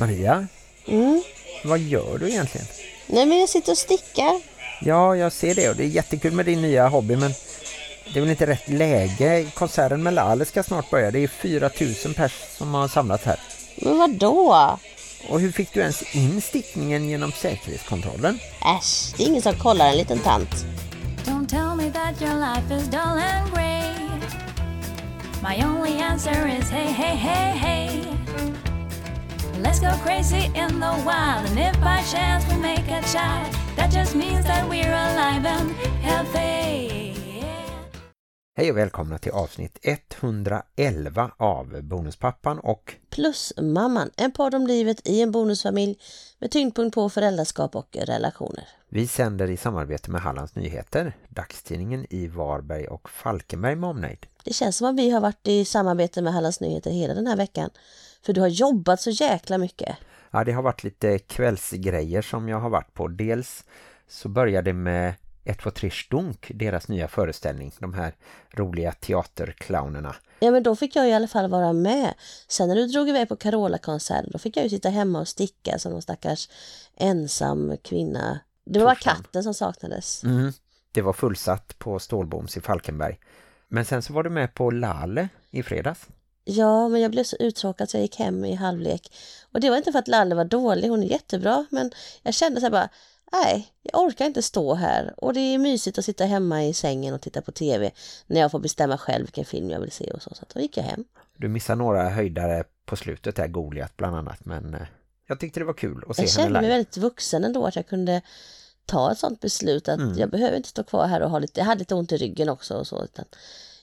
Maria, Mm. vad gör du egentligen? Nej men jag sitter och stickar. Ja, jag ser det och det är jättekul med din nya hobby men det är väl inte rätt läge. Konserten med Lale ska snart börja. Det är 4000 pers som har samlats här. Men vad då? Och hur fick du ens in stickningen genom säkerhetskontrollen? Äsch, det är ingen som kollar en liten tant. Don't tell me that your life is dull and grey. My only answer is hey, hey, hey, hey. Let's go crazy in the wild, and if by chance we make a child, that just means that we're alive and healthy. Hej och välkomna till avsnitt 111 av Bonuspappan och Plus mamman, en podd om livet i en bonusfamilj med tyngdpunkt på föräldraskap och relationer. vi sänder i samarbete med Hallands Nyheter, dagstidningen i Varberg och Falkenberg med omnejd. Det känns som att vi har varit i samarbete med Hallands Nyheter hela den här veckan. För du har jobbat så jäkla mycket. Ja, det har varit lite kvällsgrejer som jag har varit på. Dels så började med 1, 2, 3 Stunk, deras nya föreställning. De här roliga teaterclownerna. Ja men då fick jag i alla fall vara med. Sen när du drog iväg på Carola-konserten då fick jag ju sitta hemma och sticka som någon stackars ensam kvinna. Det var bara Torsdagen. katten som saknades. Mm. Det var fullsatt på Stålboms i Falkenberg. Men sen så var du med på Lale i fredags. Ja, men jag blev så uttråkad så jag gick hem i halvlek. Och det var inte för att Lalle var dålig, hon är jättebra, men jag kände så här bara, nej, jag orkar inte stå här. Och det är mysigt att sitta hemma i sängen och titta på tv när jag får bestämma själv vilken film jag vill se och så. Så då gick jag hem. Du missade några höjdare på slutet där, Goliat bland annat. Men eh, jag tyckte det var kul att se Jag henne kände mig live. väldigt vuxen ändå att jag kunde ta ett sånt beslut att Mm. jag behöver inte stå kvar här och ha lite, jag hade lite ont i ryggen också och så. Utan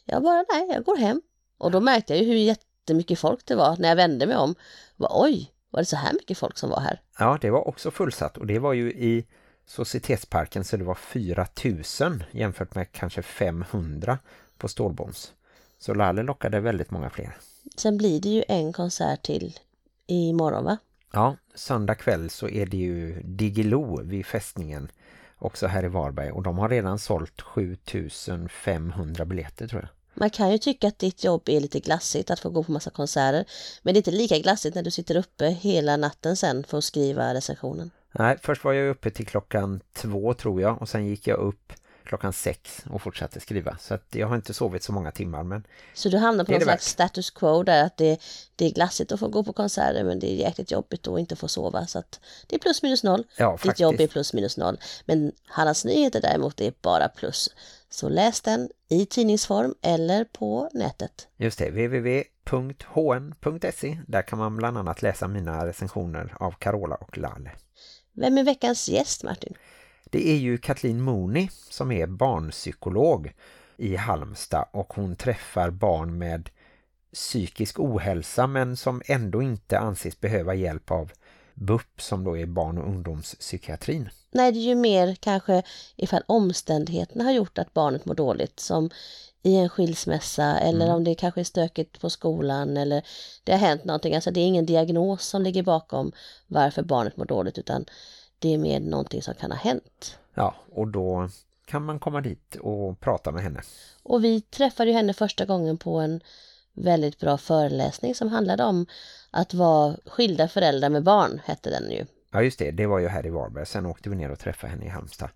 jag bara, nej, jag går hem. Och då märkte jag ju hur jättemycket folk det var när jag vände mig om. Bara, Oj, var det så här mycket folk som var här? Ja, det var också fullsatt och det var ju i Societetsparken så det var 4000 jämfört med kanske 500 på Stålboms. Så Lalle lockade väldigt många fler. Sen blir det ju en konsert till imorgon va? Ja, söndag kväll så är det ju Digilo vid fästningen också här i Varberg och de har redan sålt 7500 biljetter tror jag. Man kan ju tycka att ditt jobb är lite glassigt att få gå på massa konserter. Men det är inte lika glassigt när du sitter uppe hela natten sen för att skriva recensionen. Nej, först var jag uppe till klockan två tror jag och sen gick jag upp klockan sex och fortsatte skriva. Så att jag har inte sovit så många timmar men Så du hamnar på någon slags status quo där att det, det är glassigt att få gå på konserter men det är jäkligt jobbigt att inte få sova. Så att det är plus minus noll. ja Ditt faktiskt. jobb är plus minus noll. Men Hallands Nyheter däremot är bara plus. Så läs den i tidningsform eller på nätet. Just det, www.hn.se. Där kan man bland annat läsa mina recensioner av Carola och Lale. Vem är veckans gäst Martin? Det är ju Kathleen Mooney som är barnpsykolog i Halmstad och hon träffar barn med psykisk ohälsa men som ändå inte anses behöva hjälp av BUP som då är barn- och ungdomspsykiatrin. Nej, det är ju mer kanske ifall omständigheterna har gjort att barnet mår dåligt som i en skilsmässa eller Mm. om det kanske är stökigt på skolan eller det har hänt någonting. Alltså det är ingen diagnos som ligger bakom varför barnet mår dåligt utan det är mer någonting som kan ha hänt. Ja, och då kan man komma dit och prata med henne. Och vi träffade ju henne första gången på en väldigt bra föreläsning som handlade om att vara skilda föräldrar med barn, hette den ju. Ja just det, det var ju här i Varberg. Sen åkte vi ner och träffade henne i Halmstad.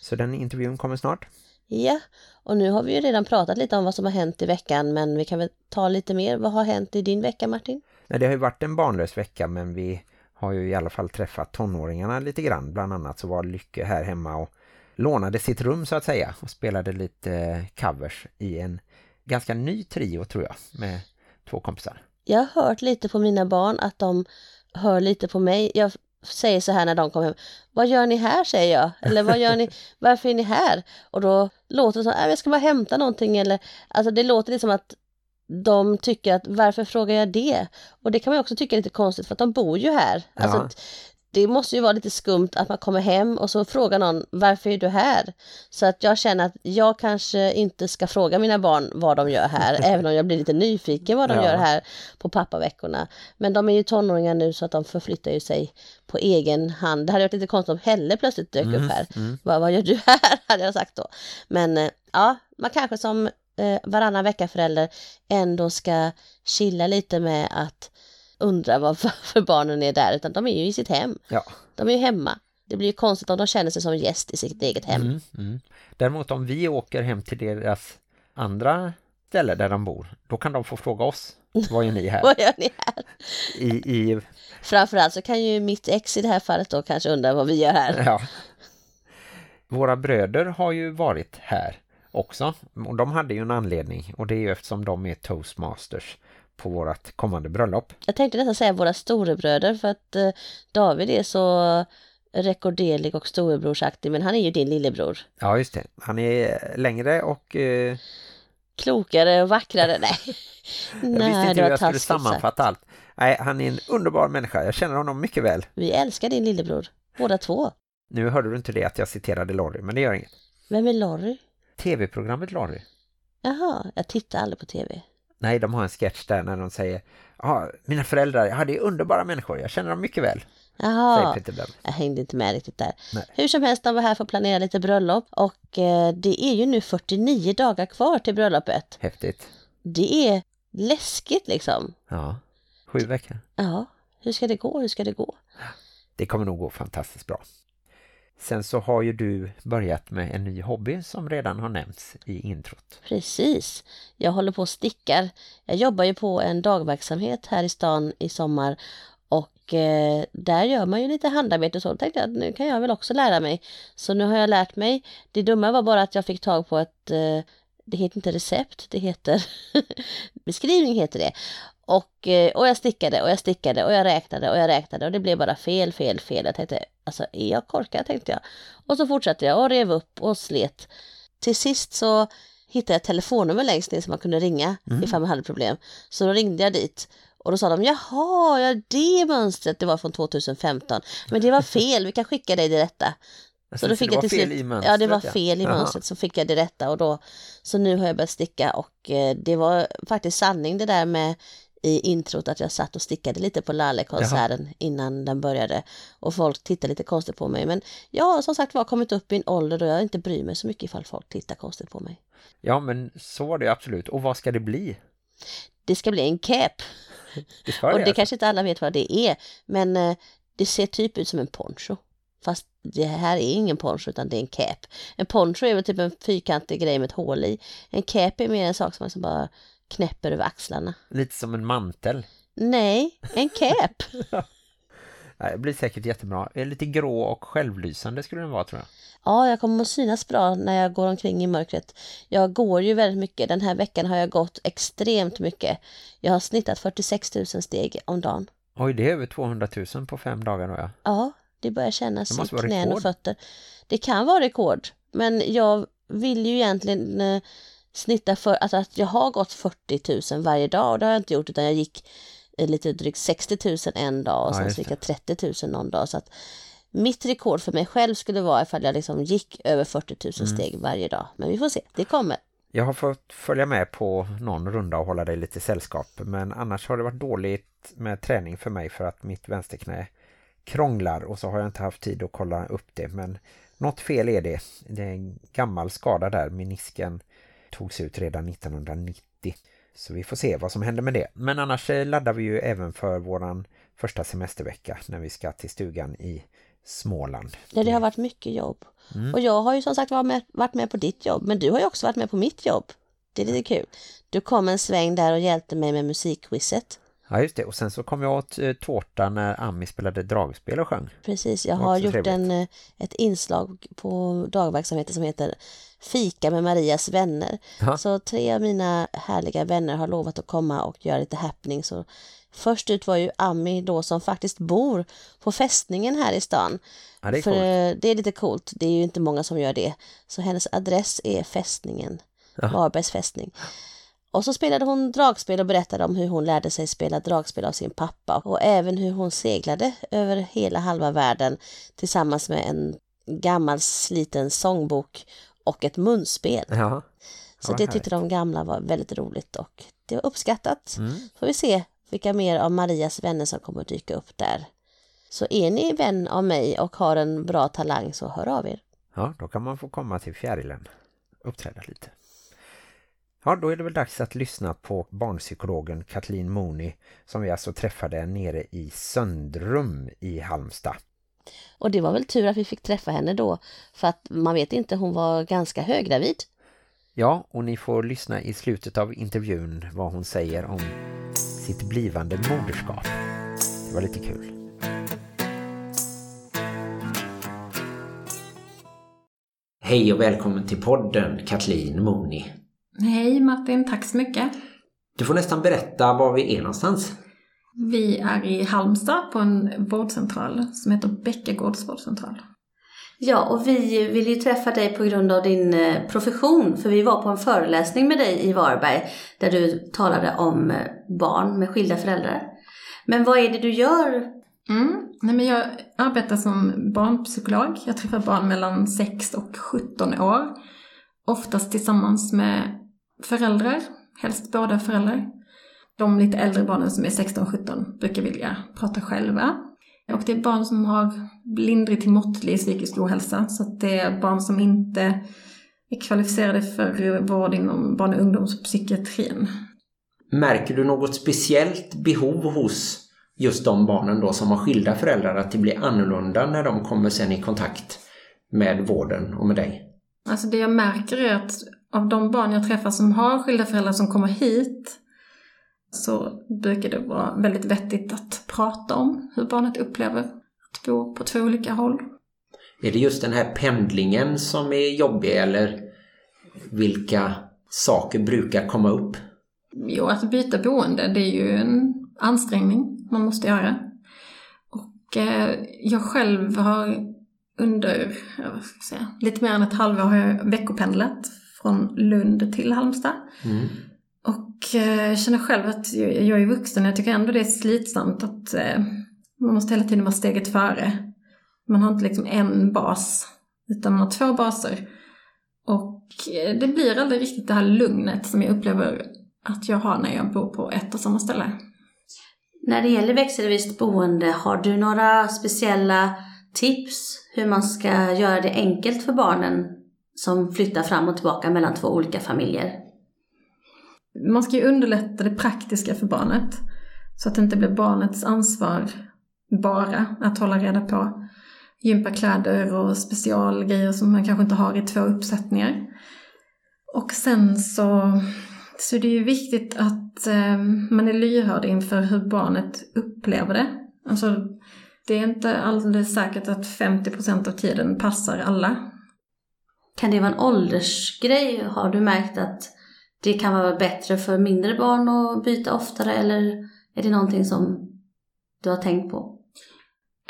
Så den intervjun kommer snart. Ja, och nu har vi ju redan pratat lite om vad som har hänt i veckan men vi kan väl ta lite mer. Vad har hänt i din vecka Martin? Nej, det har ju varit en barnlös vecka men vi har ju i alla fall träffat tonåringarna lite grann. Bland annat så var Lycke här hemma och lånade sitt rum så att säga och spelade lite covers i en ganska ny trio tror jag med två kompisar. Jag har hört lite på mina barn att de hör lite på mig. Jag säger så här när de kommer hem. Vad gör ni här säger jag? Eller vad gör ni? Varför är ni här? Och då låter det som att jag ska bara hämta någonting. Eller, alltså det låter lite som att de tycker att varför frågar jag det? Och det kan man också tycka är lite konstigt för att de bor ju här. Alltså, Ja. Det måste ju vara lite skumt att man kommer hem och så frågar någon varför är du här? Så att jag känner att jag kanske inte ska fråga mina barn vad de gör här, även om jag blir lite nyfiken vad de Ja. gör här på pappaveckorna. Men de är ju tonåringar nu så att de förflyttar ju sig på egen hand. Det hade varit lite konstigt om Helle plötsligt dök upp här. mm. Vad, vad gör du här? hade jag sagt då. Men eh, ja, man kanske som eh, varannan vecka förälder ändå ska chilla lite med att undrar varför barnen är där utan de är ju i sitt hem. Ja. De är ju hemma. Det blir ju konstigt om de känner sig som gäst i sitt eget hem. Mm, mm. Däremot om vi åker hem till deras andra ställe där de bor, då kan de få fråga oss, vad är ni här? Vad gör ni här? I, i, Framförallt så kan ju mitt ex i det här fallet då kanske undra vad vi gör här. ja. Våra bröder har ju varit här också. Och de hade ju en anledning och det är ju eftersom de är toastmasters på vårt kommande bröllop. Jag tänkte nästan säga våra storebröder för att eh, David är så rekorderlig och storebrorsaktig men han är ju din lillebror. Ja just det, han är längre och eh, Klokare och vackrare, nej. jag visste Nej, inte det hur jag skulle taskigt sagt. sammanfatta allt. Nej, han är en underbar människa, jag känner honom mycket väl. Vi älskar din lillebror, båda två. Nu hörde du inte det att jag citerade Lorry, men det gör inget. Vem är Lorry? TV-programmet Lorry. Jaha, jag tittar aldrig på tv. Nej, de har en sketch där när de säger Ja, mina föräldrar, ja det är underbara människor, jag känner dem mycket väl, Jaha, jag hängde inte med riktigt där. Nej. Hur som helst, de var här för att planera lite bröllop och eh, det är ju nu 49 dagar kvar till bröllopet. Häftigt. Det är läskigt liksom. Ja, sju veckor. Ja, hur ska det gå? Hur ska det gå? Det kommer nog gå fantastiskt bra. Sen så har ju du börjat med en ny hobby som redan har nämnts i introt. Precis. Jag håller på och stickar. Jag jobbar ju på en dagverksamhet här i stan i sommar och eh, där gör man ju lite handarbete och så. Då tänkte jag att nu kan jag väl också lära mig. Så nu har jag lärt mig. Det dumma var bara att jag fick tag på ett, eh, det heter inte recept, det heter beskrivning heter det. Och, eh, och jag stickade och jag stickade och jag räknade och jag räknade och det blev bara fel, fel, fel. Jag tänkte, alltså är jag korkad tänkte jag. Och så fortsatte jag och rev upp och slet. Till sist så hittade jag ett telefonnummer längst ner som man kunde ringa ifall man hade problem. Så då ringde jag dit och då sa de, jaha, ja det mönstret, det var från 2015. Men det var fel, vi kan skicka dig det rätta. Så då fick det jag till fel slut, i mönstret, ja det var ja. fel i Jaha. mönstret så fick jag det rätta och då, så nu har jag börjat sticka och eh, det var faktiskt sanning det där med i introt att jag satt och stickade lite på Lalle-konserten innan den började och folk tittade lite konstigt på mig men jag har som sagt var kommit upp i en ålder då jag inte bryr mig så mycket ifall folk tittar konstigt på mig. Ja, men så var det absolut. Och vad ska det bli? Det ska bli en cap Det ska och det, alltså. kanske inte alla vet vad det är men eh, det ser typ ut som en poncho. Fast det här är ingen poncho utan det är en cap. En poncho är väl typ en fyrkantig grej med ett hål i. En cap är mer en sak som man som bara knäpper över axlarna. Lite som en mantel. Nej, en cap. Det blir säkert jättebra. Det är Lite grå och självlysande skulle den vara tror jag. Ja, jag kommer att synas bra när jag går omkring i mörkret. Jag går ju väldigt mycket. Den här veckan har jag gått extremt mycket. Jag har snittat 46 000 steg om dagen. Oj, det är över 200 000 på fem dagar då ja. Ja, det börjar kännas Det i knän och fötter. Det kan vara rekord, men jag vill ju egentligen eh, snitta för alltså, att jag har gått 40 000 varje dag och det har jag inte gjort utan jag gick eh, lite drygt 60 000 en dag och Ja, sen gick jag 30 000 någon dag. Så att mitt rekord för mig själv skulle vara ifall jag liksom gick över 40 000 Mm. steg varje dag. Men vi får se, det kommer. Jag har fått följa med på någon runda och hålla dig lite sällskap. Men annars har det varit dåligt med träning för mig för att mitt vänsterknä krånglar och så har jag inte haft tid att kolla upp det. Men något fel är det. Det är en gammal skada där. Menisken togs ut redan 1990. Så vi får se vad som händer med det. Men annars eh, laddar vi ju även för våran första semestervecka när vi ska till stugan i Småland. Ja, det har varit mycket jobb. Mm. Och jag har ju som sagt varit med, varit med på ditt jobb, men du har ju också varit med på mitt jobb. Det är lite kul. Du kom en sväng där och hjälpte mig med musikquizet. Ja just det, och sen så kom jag åt eh, tårta när Ami spelade dragspel och sjöng. Precis, jag har gjort en, eh, ett inslag på dagverksamheten som heter Fika med Marias vänner. Ja. Så tre av mina härliga vänner har lovat att komma och göra lite happening. Så först ut var ju Ami då som faktiskt bor på fästningen här i stan. Ja, det är För coolt. det är lite coolt, det är ju inte många som gör det. Så hennes adress är fästningen, Ja. Varbergs fästning. Och så spelade hon dragspel och berättade om hur hon lärde sig spela dragspel av sin pappa och även hur hon seglade över hela halva världen tillsammans med en gammal sliten sångbok och ett munspel. Ja. Så det tyckte de gamla var väldigt roligt och det var uppskattat. Mm. Får vi se vilka mer av Marias vänner som kommer att dyka upp där. Så är ni vän av mig och har en bra talang så hör av er. Ja, då kan man få komma till Fjärilen uppträda lite. Ja, då är det väl dags att lyssna på barnpsykologen Kathleen Moni som vi alltså träffade nere i Söndrum i Halmstad. Och det var väl tur att vi fick träffa henne då för att man vet inte, hon var ganska höggravid. Ja, och ni får lyssna i slutet av intervjun vad hon säger om sitt blivande moderskap. Det var lite kul. Hej och välkommen till podden Kathleen Moni. Hej Martin, tack så mycket. Du får nästan berätta var vi är någonstans. Vi är i Halmstad på en vårdcentral som heter Bäckegårds vårdcentral. Ja, och vi vill ju träffa dig på grund av din eh, profession, för vi var på en föreläsning med dig i Varberg där du talade om eh, barn med skilda föräldrar. Men vad är det du gör? Mm. Nej, men jag arbetar som barnpsykolog. Jag träffar barn mellan 6 och 17 år. Oftast tillsammans med föräldrar, helst båda föräldrar. De lite äldre barnen som är 16-17 brukar vilja prata själva. Och det är barn som har lindrig till måttlig psykisk ohälsa. Så att det är barn som inte är kvalificerade för vård inom barn- och ungdomspsykiatrin. Märker du något speciellt behov hos just de barnen då som har skilda föräldrar att det blir annorlunda när de kommer sen i kontakt med vården och med dig? Alltså det jag märker är att av de barn jag träffar som har skilda föräldrar som kommer hit så brukar det vara väldigt vettigt att prata om hur barnet upplever att bo på två olika håll. Är det just den här pendlingen som är jobbig eller vilka saker brukar komma upp? Jo, att byta boende det är ju en ansträngning man måste göra. Och eh, jag själv har under säga, lite mer än ett halvår har jag veckopendlat från Lund till Halmstad. Mm. Och eh, jag känner själv att jag, är vuxen och jag tycker ändå det är slitsamt att eh, man måste hela tiden vara steget före. Man har inte liksom en bas, utan man har två baser. Och eh, det blir aldrig riktigt det här lugnet som jag upplever att jag har när jag bor på ett och samma ställe. När det gäller växelvist boende, har du några speciella tips hur man ska göra det enkelt för barnen som flyttar fram och tillbaka mellan två olika familjer? Man ska ju underlätta det praktiska för barnet. Så att det inte blir barnets ansvar bara att hålla reda på gympakläder och specialgrejer som man kanske inte har i två uppsättningar. Och sen så, så det är ju viktigt att eh, man är lyhörd inför hur barnet upplever det. Alltså, det är inte alldeles säkert att 50% av tiden passar alla. Kan det vara en åldersgrej? Har du märkt att det kan vara bättre för mindre barn att byta oftare eller är det någonting som du har tänkt på?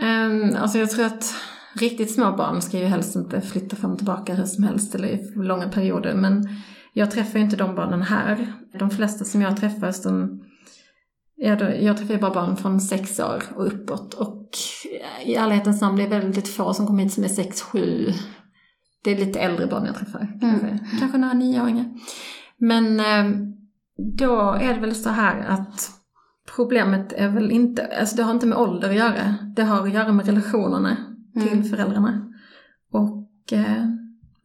Um, alltså jag tror att riktigt små barn ska ju helst inte flytta fram och tillbaka hur som helst eller i långa perioder. Men jag träffar ju inte de barnen här. De flesta som jag träffar, som, ja, jag träffar ju bara barn från sex år och uppåt. Och i ärlighetens namn, det är väldigt få som kommer hit som är sex, sju. Det är lite äldre barn jag träffar. Kanske, kanske några nioåringar. Men eh, då är det väl så här att problemet är väl inte, alltså det har inte med ålder att göra. Det har att göra med relationerna till Mm. föräldrarna. Och eh,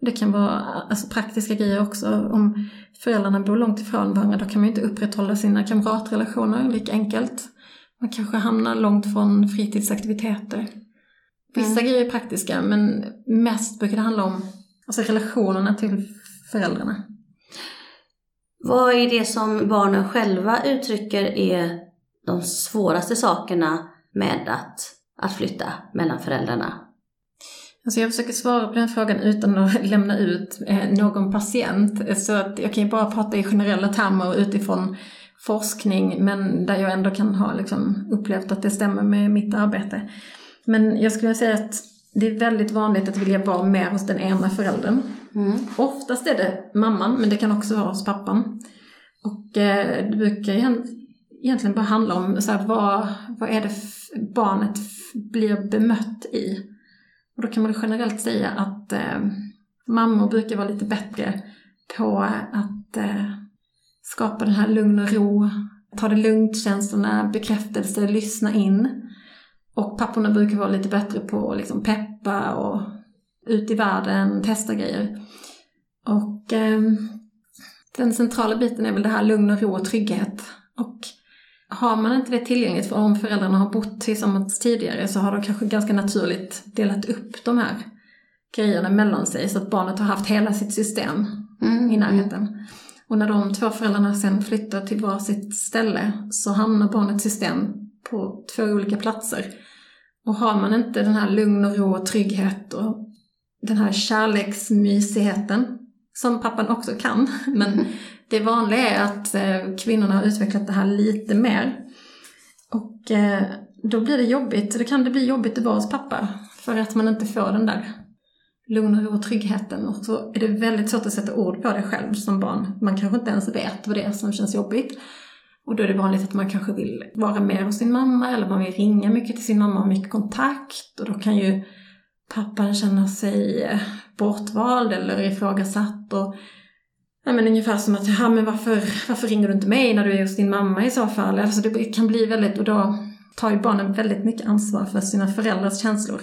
det kan vara alltså, praktiska grejer också. Om föräldrarna bor långt ifrån varandra då kan man ju inte upprätthålla sina kamratrelationer lika enkelt. Man kanske hamnar långt från fritidsaktiviteter. Vissa Mm. grejer är praktiska men mest brukar det handla om alltså, relationerna till föräldrarna. Vad är det som barnen själva uttrycker är de svåraste sakerna med att, att flytta mellan föräldrarna? Alltså jag försöker svara på den frågan utan att lämna ut eh, någon patient. Så att jag kan ju bara prata i generella termer utifrån forskning, men där jag ändå kan ha liksom upplevt att det stämmer med mitt arbete. Men jag skulle säga att det är väldigt vanligt att vilja vara mer hos den ena föräldern. Mm. Oftast är det mamman, men det kan också vara hos pappan. Och eh, det brukar egentligen bara handla om så här, vad, vad är det barnet blir bemött i. Och då kan man generellt säga att eh, mammor brukar vara lite bättre på att eh, skapa den här lugn och ro, ta det lugnt, känslorna, bekräftelse, lyssna in. Och papporna brukar vara lite bättre på att liksom peppa och ut i världen, testa grejer. Och ehm, Den centrala biten är väl det här lugn och ro och trygghet. Och har man inte det tillgängligt, för om föräldrarna har bott tillsammans tidigare så har de kanske ganska naturligt delat upp de här grejerna mellan sig så att barnet har haft hela sitt system Mm. i närheten. Och när de två föräldrarna sen flyttar till var sitt ställe så hamnar barnets system på två olika platser. Och har man inte den här lugn och ro och trygghet och den här kärleksmysigheten som pappan också kan, men det vanliga är att eh, kvinnorna har utvecklat det här lite mer. Och eh, då blir det jobbigt, då kan det bli jobbigt att vara hos pappa för att man inte får den där lugn och ro och tryggheten. Och så är det väldigt svårt att sätta ord på det själv som barn. Man kanske inte ens vet vad det är som känns jobbigt. Och då är det vanligt att man kanske vill vara mer hos sin mamma eller man vill ringa mycket till sin mamma och ha mycket kontakt. Och då kan ju pappan känna sig eh, bortvald eller ifrågasatt. Och, ja, men ungefär som att, ja, men varför, varför ringer du inte mig när du är hos din mamma i så fall? Alltså det kan bli väldigt, och då tar ju barnen väldigt mycket ansvar för sina föräldrars känslor.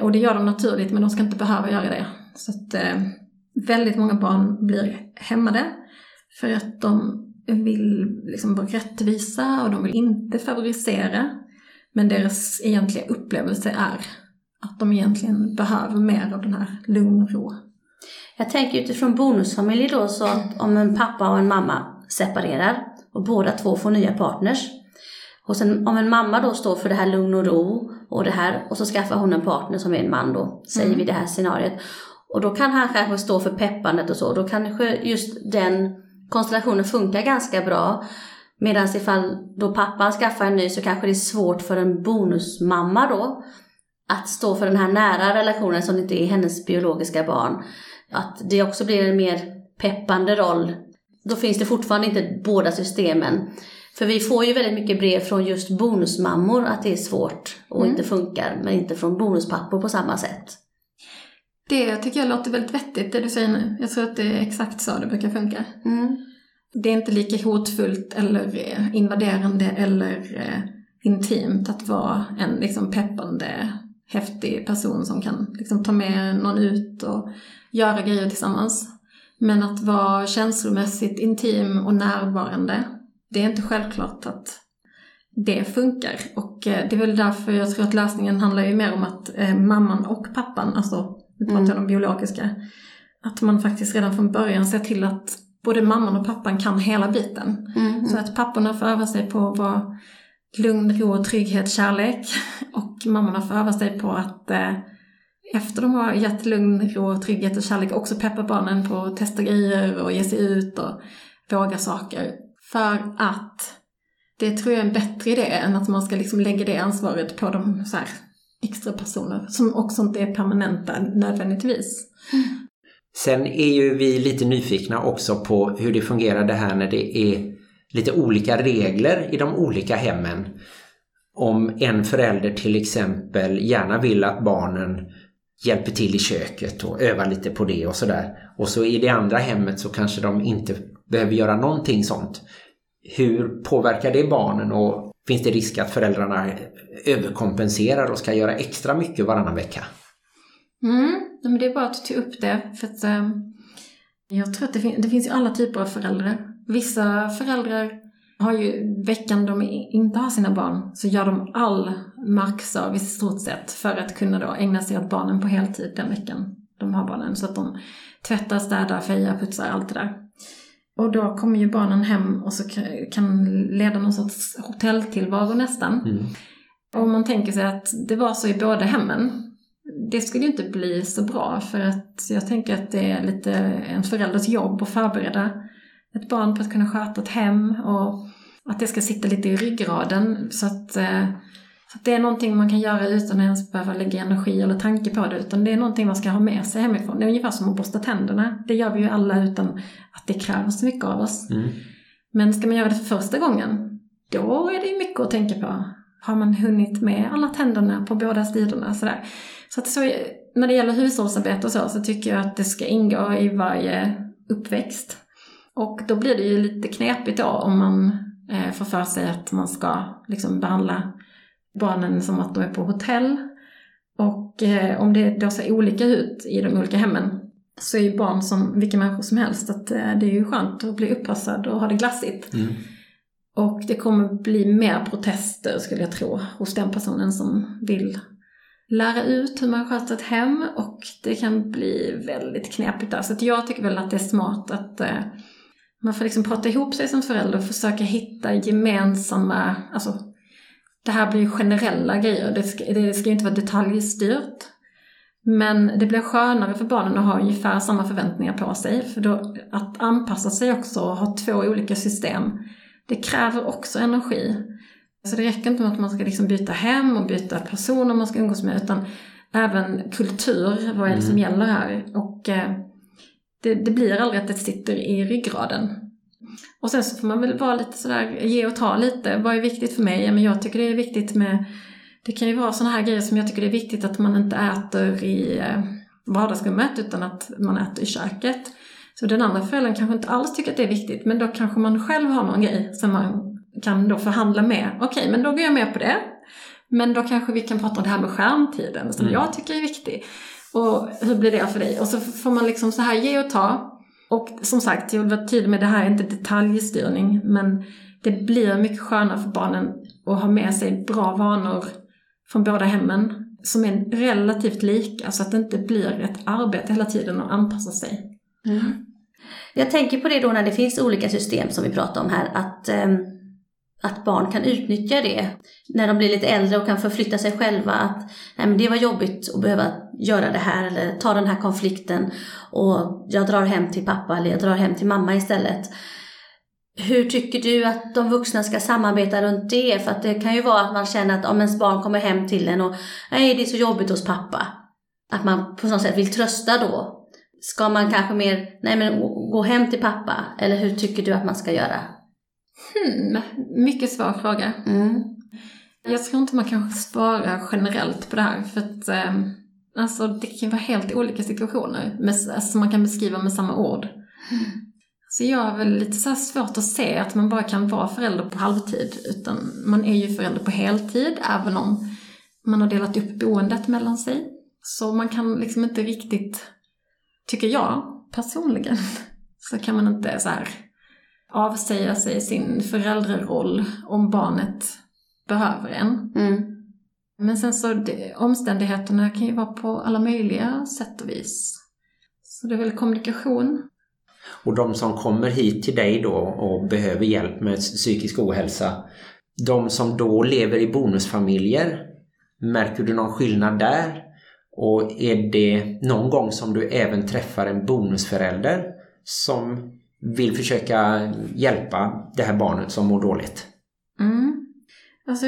Och det gör de naturligt, men de ska inte behöva göra det. Så att eh, väldigt många barn blir hämmade för att de vill liksom vara rättvisa och de vill inte favorisera. Men deras egentliga upplevelse är att de egentligen behöver mer av den här lugn och ro. Jag tänker utifrån bonusfamiljer då så att om en pappa och en mamma separerar och båda två får nya partners. Och sen om en mamma då står för det här lugn och ro och det här och så skaffar hon en partner som är en man då, säger Mm. vi det här scenariet. Och då kan han kanske stå för peppandet och så. Då kanske just den konstellationen funkar ganska bra. Medan ifall då pappan skaffar en ny så kanske det är svårt för en bonusmamma då att stå för den här nära relationen som inte är hennes biologiska barn. Att det också blir en mer peppande roll. Då finns det fortfarande inte båda systemen. För vi får ju väldigt mycket brev från just bonusmammor att det är svårt och Mm. inte funkar, men inte från bonuspappor på samma sätt. Det tycker jag låter väldigt vettigt det du säger nu. Jag tror att det är exakt så det brukar funka. Mm. Det är inte lika hotfullt eller eh, invaderande eller eh, intimt att vara en liksom peppande, häftig person som kan liksom ta med någon ut och göra grejer tillsammans. Men att vara känslomässigt intim och närvarande, det är inte självklart att det funkar. Och eh, det är väl därför jag tror att lösningen handlar ju mer om att eh, mamman och pappan, alltså nu pratar jag om de biologiska, att man faktiskt redan från början ser till att både mamman och pappan kan hela biten. Mm. Så att papporna får öva sig på att vara lugn, ro, trygghet, kärlek. Och mamman har öva sig på att eh, efter de har gett lugn, ro, trygghet och kärlek också peppa barnen på att testa grejer och ge sig ut och våga saker. För att det tror jag är en bättre idé än att man ska liksom lägga det ansvaret på de så här, extra personer som också inte är permanenta nödvändigtvis. Sen är ju vi lite nyfikna också på hur det fungerar det här när det är lite olika regler i de olika hemmen. Om en förälder till exempel gärna vill att barnen hjälper till i köket och övar lite på det och sådär. Och så i det andra hemmet så kanske de inte behöver göra någonting sånt. Hur påverkar det barnen och finns det risk att föräldrarna överkompenserar och ska göra extra mycket varannan vecka? Mm, men det är bara att ta upp det. För att, ehm, jag tror att det, fin- det finns alla typer av föräldrar. Vissa föräldrar har ju veckan de inte har sina barn så gör de all markservice i stort sett för att kunna då ägna sig åt barnen på heltid den veckan de har barnen. Så att de tvättar, städar, fejar, putsar, allt det där. Och då kommer ju barnen hem och så ka- kan leda någon sorts hotelltillvaro nästan. Mm. Om man tänker sig att det var så i båda hemmen, det skulle ju inte bli så bra för att jag tänker att det är lite en förälders jobb att förbereda ett barn på att kunna sköta ett hem och att det ska sitta lite i ryggraden så att, eh, så att det är någonting man kan göra utan att ens behöva lägga energi eller tanke på det utan det är någonting man ska ha med sig hemifrån. Det är ungefär som att borsta tänderna. Det gör vi ju alla utan att det kräver så mycket av oss. Mm. Men ska man göra det för första gången, då är det ju mycket att tänka på. Har man hunnit med alla tänderna på båda sidorna? Sådär. Så att så, när det gäller hushållsarbete och så, så tycker jag att det ska ingå i varje uppväxt. Och då blir det ju lite knepigt då om man eh, får för sig att man ska liksom behandla barnen som att de är på hotell. Och eh, om det då ser olika ut i de olika hemmen så är ju barn som vilka människor som helst att eh, det är ju skönt att bli uppassad och ha det glassigt. Mm. Och det kommer bli mer protester skulle jag tro hos den personen som vill lära ut hur man sköter ett hem och det kan bli väldigt knepigt där. Så jag tycker väl att det är smart att eh, man får liksom prata ihop sig som förälder och försöka hitta gemensamma, alltså det här blir generella grejer, det ska, det ska inte vara detaljstyrt. Men det blir skönare för barnen att ha ungefär samma förväntningar på sig. För då, att anpassa sig också och ha två olika system, det kräver också energi. Så det räcker inte med att man ska liksom byta hem och byta personer man ska umgås med, utan även kultur, vad är det som Mm. gäller här? Och eh, det, det blir aldrig att det sitter i ryggraden. Och sen så får man väl vara lite sådär, ge och ta lite. Vad är viktigt för mig? Ja, men jag tycker det är viktigt med, det kan ju vara sådana här grejer som jag tycker det är viktigt att man inte äter i eh, vardagsrummet utan att man äter i köket. Så den andra föräldern kanske inte alls tycker att det är viktigt men då kanske man själv har någon grej som man kan då förhandla med. Okej, men då går jag med på det. Men då kanske vi kan prata om det här med skärmtiden som Mm. jag tycker är viktig. Och hur blir det för dig? Och så får man liksom så här ge och ta. Och som sagt, jag vill vara tydlig med det här är inte detaljstyrning men det blir mycket skönare för barnen att ha med sig bra vanor från båda hemmen som är relativt lika så att det inte blir ett arbete hela tiden att anpassa sig. Mm. Jag tänker på det då när det finns olika system som vi pratar om här, att, ehm, att barn kan utnyttja det när de blir lite äldre och kan förflytta sig själva. Att nej, men det var jobbigt att behöva göra det här eller ta den här konflikten och jag drar hem till pappa eller jag drar hem till mamma istället. Hur tycker du att de vuxna ska samarbeta runt det? För att det kan ju vara att man känner att om ens barn kommer hem till en och nej det är så jobbigt hos pappa. Att man på något sätt vill trösta då. Ska man kanske mer, nej men gå hem till pappa? Eller hur tycker du att man ska göra? Hmm, mycket svår fråga. Mm. Jag tror inte man kan svara generellt på det här för att eh, alltså, det kan vara helt olika situationer med, alltså, som man kan beskriva med samma ord. Så jag har väl lite så svårt att se att man bara kan vara förälder på halvtid utan man är ju förälder på heltid även om man har delat upp boendet mellan sig. Så man kan liksom inte riktigt, tycker jag personligen, så kan man inte så här avsäga sig sin föräldraroll om barnet behöver en. Mm. Men sen så det, omständigheterna kan ju vara på alla möjliga sätt och vis. Så det är väl kommunikation. Och de som kommer hit till dig då och behöver hjälp med psykisk ohälsa, de som då lever i bonusfamiljer, märker du någon skillnad där? Och är det någon gång som du även träffar en bonusförälder som vill försöka hjälpa det här barnet som mår dåligt? Mm. Alltså,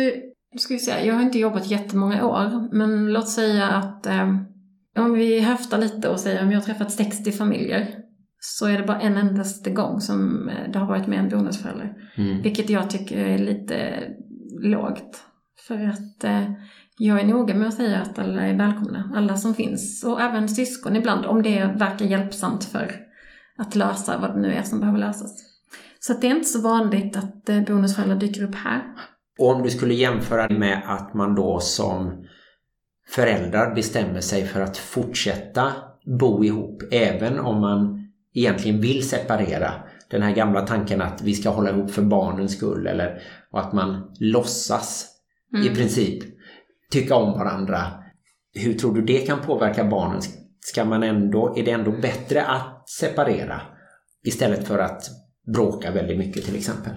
ska vi se, jag har inte jobbat jättemånga år, men låt säga att eh, om vi höftar lite och säger om jag har träffat 60 familjer så är det bara en endaste gång som eh, det har varit med en bonusförälder. Mm. Vilket jag tycker är lite lågt. För att eh, jag är noga med att säga att alla är välkomna. Alla som finns. Och även syskon ibland om det verkar hjälpsamt för att lösa vad det nu är som behöver lösas. Så det är inte så vanligt att eh, bonusföräldrar dyker upp här. Och om du skulle jämföra med att man då som föräldrar bestämmer sig för att fortsätta bo ihop även om man egentligen vill separera. Den här gamla tanken att vi ska hålla ihop för barnens skull eller och att man låtsas i Mm. princip tycka om varandra. Hur tror du det kan påverka barnen? Ska man ändå, är det ändå bättre att separera istället för att bråka väldigt mycket till exempel?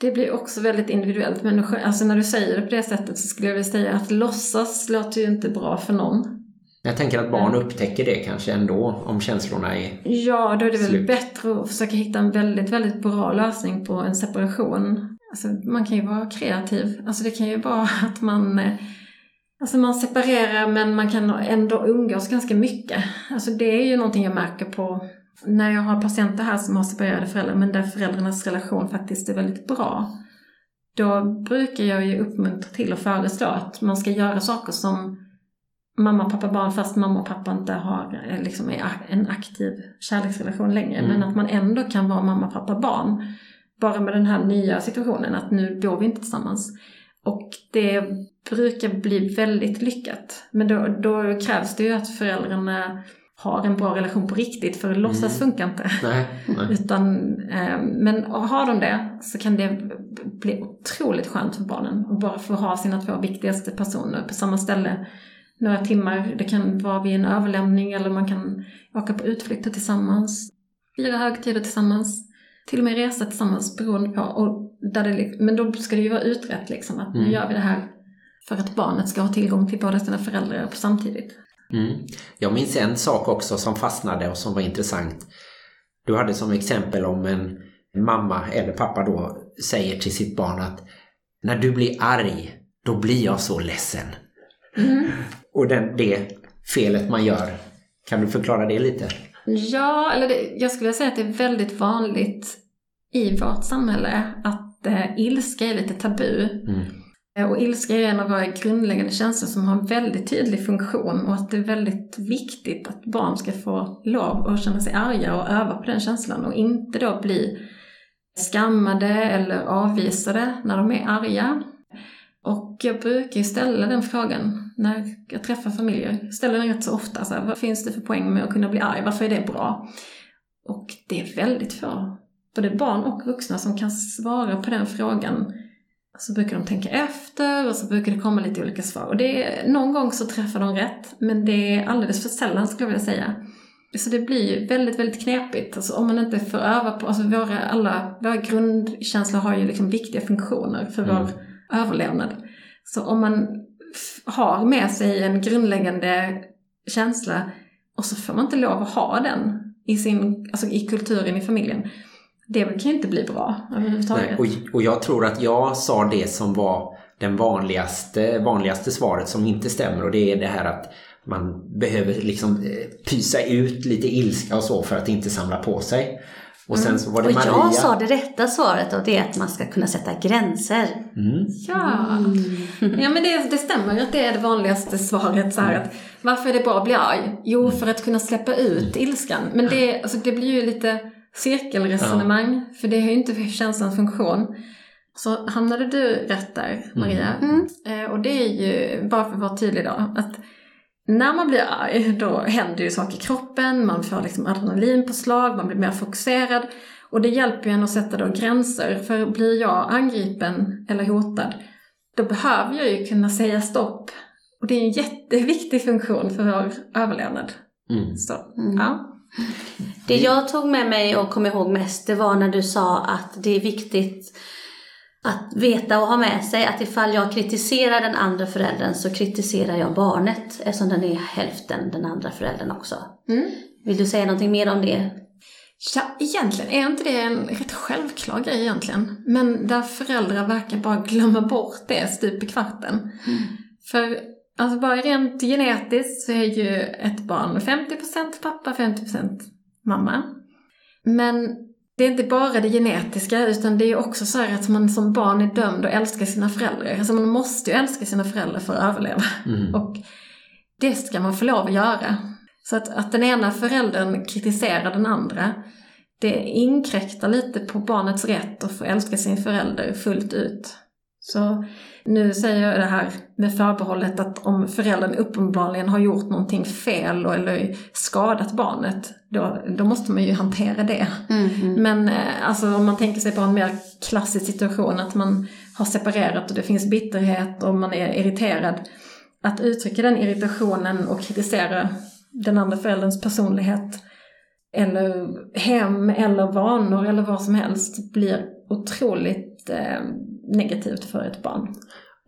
Det blir också väldigt individuellt. Men alltså när du säger det på det sättet så skulle jag vilja säga att låtsas låter ju inte bra för någon. Jag tänker att barn upptäcker det kanske ändå om känslorna är... Ja, då är det väl Slut. bättre att försöka hitta en väldigt, väldigt bra lösning på en separation. Alltså, man kan ju vara kreativ. Alltså det kan ju vara att man... Alltså man separerar men man kan ändå umgås ganska mycket. Alltså det är ju någonting jag märker på när jag har patienter här som har separerade föräldrar men där föräldrarnas relation faktiskt är väldigt bra. Då brukar jag ju uppmuntra till och föreslå att man ska göra saker som mamma, pappa, barn fast mamma och pappa inte har eh, liksom, en aktiv kärleksrelation längre. Mm. Men att man ändå kan vara mamma, pappa, barn. Bara med den här nya situationen att nu bor vi inte tillsammans. Och det brukar bli väldigt lyckat. Men då, då krävs det ju att föräldrarna har en bra relation på riktigt, för låtsas Mm. funkar inte. Nej, nej. Utan, eh, men har de det så kan det bli otroligt skönt för barnen att bara få ha sina två viktigaste personer på samma ställe några timmar. Det kan vara vid en överlämning eller man kan åka på utflykter tillsammans, fira högtider tillsammans, till och med resa tillsammans beroende på. Och där det, li- men då ska det ju vara utrett liksom att nu Mm. gör vi det här för att barnet ska ha tillgång till båda sina föräldrar på samtidigt. Mm. Jag minns en sak också som fastnade och som var intressant. Du hade som exempel om en mamma eller pappa då säger till sitt barn att när du blir arg, då blir jag så ledsen. Och den, det felet man gör, kan du förklara det lite? Ja, eller det, jag skulle säga att det är väldigt vanligt i vårt samhälle att eh, ilska är lite tabu. Mm. Eh, Och ilska är en av våra grundläggande känslor som har en väldigt tydlig funktion och att det är väldigt viktigt att barn ska få lov att känna sig arga och öva på den känslan och inte då bli skammade eller avvisade när de är arga. Och jag brukar ju ställa den frågan när jag träffar familjer. Jag ställer den rätt så ofta. Så här, vad finns det för poäng med att kunna bli arg? Varför är det bra? Och det är väldigt få, både barn och vuxna, som kan svara på den frågan. Så brukar de tänka efter och så brukar det komma lite olika svar. Och det är, någon gång så träffar de rätt, men det är alldeles för sällan skulle jag vilja säga. Så det blir ju väldigt, väldigt knepigt. Alltså om man inte får öva på, alltså våra, alla, våra grundkänslor har ju liksom viktiga funktioner för Mm. vår överlevnad. Så om man har med sig en grundläggande känsla och så får man inte lov att ha den i, sin, alltså i kulturen i familjen. Det kan ju inte bli bra överhuvudtaget. Nej, och, och jag tror att jag sa det som var den vanligaste, vanligaste svaret som inte stämmer och det är det här att man behöver liksom eh, pysa ut lite ilska och så för att inte samla på sig. Och sen så var det Och Maria. jag sa det rätta svaret och det är att man ska kunna sätta gränser. Mm. Ja, ja men det, det stämmer att det är det vanligaste svaret. Så här, att, varför är det bra att bli arg? Jo, för att kunna släppa ut ilskan. Men det, alltså, det blir ju lite cirkelresonemang, för det har ju inte känslans funktion. Så hamnade du rätt där, Maria. Mm. Eh, och det är ju, bara för att vara tydlig då, att när man blir arg, då händer ju saker i kroppen, man får liksom adrenalinpåslag, man blir mer fokuserad. Och det hjälper ju en att sätta då gränser, för blir jag angripen eller hotad, då behöver jag ju kunna säga stopp. Och det är en jätteviktig funktion för vår överlevnad. Mm. Så, Mm. ja. Det jag tog med mig och kom ihåg mest, det var när du sa att det är viktigt att veta och ha med sig att ifall jag kritiserar den andra föräldern så kritiserar jag barnet eftersom den är hälften den andra föräldern också. Mm. Vill du säga någonting mer om det? Ja, egentligen är inte det en rätt självklar grej egentligen. Men där föräldrar verkar bara glömma bort det stup i kvarten. För alltså bara rent genetiskt så är ju ett barn 50% pappa, 50% mamma. Men det är inte bara det genetiska utan det är också så här att man som barn är dömd att älska sina föräldrar. Alltså man måste ju älska sina föräldrar för att överleva. Mm. Och det ska man få lov att göra. Så att, att den ena föräldern kritiserar den andra, det inkräktar lite på barnets rätt att få älska sin förälder fullt ut. Så nu säger jag det här med förbehållet att om föräldern uppenbarligen har gjort någonting fel eller skadat barnet, då, då måste man ju hantera det. Men eh, alltså, om man tänker sig på en mer klassisk situation, att man har separerat och det finns bitterhet och man är irriterad. Att uttrycka den irritationen och kritisera den andra förälderns personlighet eller hem eller vanor eller vad som helst blir otroligt eh, negativt för ett barn.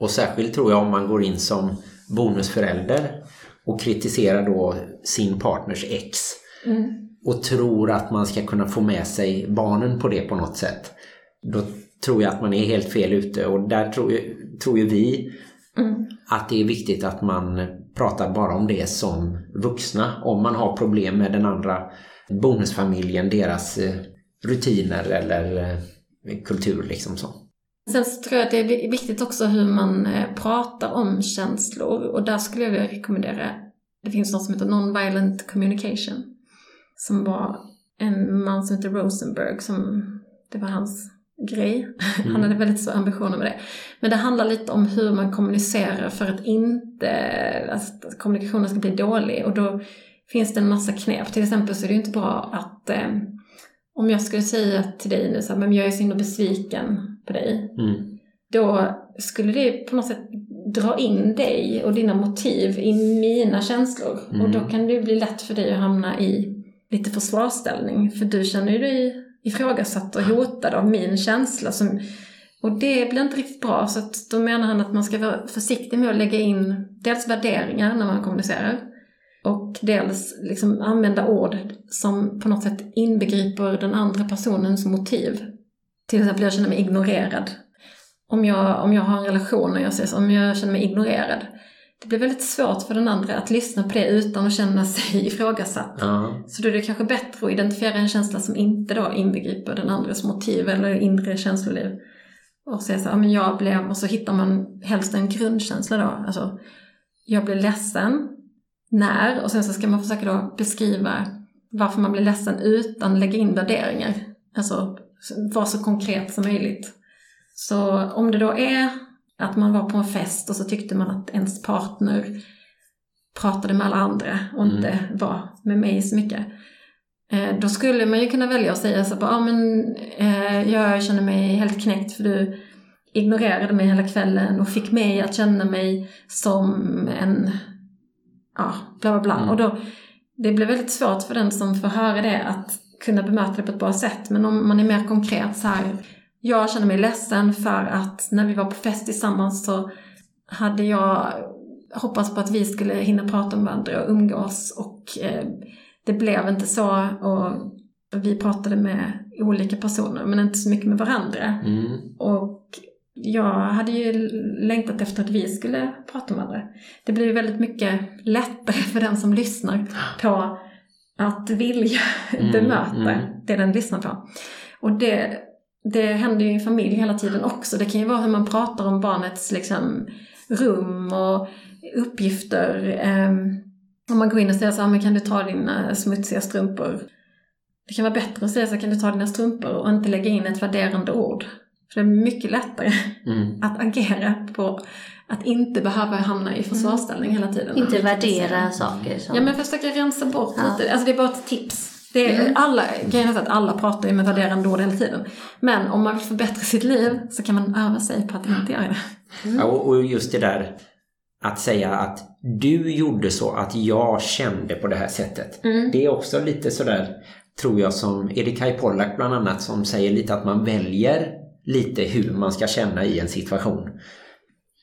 Och särskilt tror jag om man går in som bonusförälder och kritiserar då sin partners ex och tror att man ska kunna få med sig barnen på det på något sätt. Då tror jag att man är helt fel ute och där tror, ju- tror ju vi att det är viktigt att man pratar bara om det som vuxna. Om man har problem med den andra bonusfamiljen, deras eh, rutiner eller eh, kultur liksom så. Sen så tror jag att det är viktigt också hur man eh, pratar om känslor och där skulle jag vilja rekommendera, det finns något som heter Non-Violent Communication som var en man som heter Rosenberg som, det var hans grej. Han hade väldigt stora ambitioner med det. Men det handlar lite om hur man kommunicerar för att inte, alltså, att kommunikationen ska bli dålig och då finns det en massa knep. Till exempel så är det ju inte bra att eh, om jag skulle säga till dig nu så här, men jag är så himla besviken på dig. Mm. Då skulle det på något sätt dra in dig och dina motiv i mina känslor. Mm. Och då kan det ju bli lätt för dig att hamna i lite försvarsställning. För du känner ju dig ifrågasatt och hotad av min känsla. Som, och det blir inte riktigt bra. Så att då menar han att man ska vara försiktig med att lägga in dels värderingar när man kommunicerar. Och dels liksom använda ord som på något sätt inbegriper den andra personens motiv. Till exempel jag känner mig ignorerad. Om jag, om jag har en relation och jag så, om jag känner mig ignorerad. Det blir väldigt svårt för den andra att lyssna på det utan att känna sig ifrågasatt. Ja. Så då är det kanske bättre att identifiera en känsla som inte då inbegriper den andres motiv eller inre känsloliv. Och säga så här, "Ja, men jag blev, och så hittar man helst en grundkänsla då. Alltså, jag blev ledsen när, och sen så ska man försöka då beskriva varför man blir ledsen utan lägga in värderingar. Alltså, vara så konkret som möjligt. Så om det då är att man var på en fest och så tyckte man att ens partner pratade med alla andra och Mm. inte var med mig så mycket. Eh, då skulle man ju kunna välja att säga så bara, ja men eh, jag känner mig helt knäckt för du ignorerade mig hela kvällen och fick mig att känna mig som en, ja, bla bla bla. Mm. Och då, det blir väldigt svårt för den som får höra det att kunna bemöta det på ett bra sätt. Men om man är mer konkret så här, jag känner mig ledsen för att när vi var på fest tillsammans så hade jag hoppats på att vi skulle hinna prata med varandra och umgås och eh, det blev inte så och vi pratade med olika personer men inte så mycket med varandra. Mm. Och jag hade ju längtat efter att vi skulle prata med varandra. Det blir väldigt mycket lättare för den som lyssnar på att vilja Mm, bemöta mm. det den lyssnar på. Och det, det händer ju i en familj hela tiden också. Det kan ju vara hur man pratar om barnets liksom, rum och uppgifter. Ehm, om man går in och säger så här, men kan du ta dina smutsiga strumpor? Det kan vara bättre att säga så kan du ta dina strumpor och inte lägga in ett värderande ord. För det är mycket lättare Mm. att agera på att inte behöva hamna i försvarsställning hela tiden. Inte värdera saker som... Ja men försöka rensa bort Ja. lite. Alltså det är bara ett tips. Det är alla, grejen är att alla pratar ju med värderande ord hela tiden. Men om man vill förbättra sitt liv så kan man öva sig på att inte göra det. Ja, och, och just det där att säga att du gjorde så att jag kände på det här sättet. Mm. Det är också lite sådär, tror jag, som Erik Kai Pollak bland annat som säger lite att man väljer lite hur man ska känna i en situation.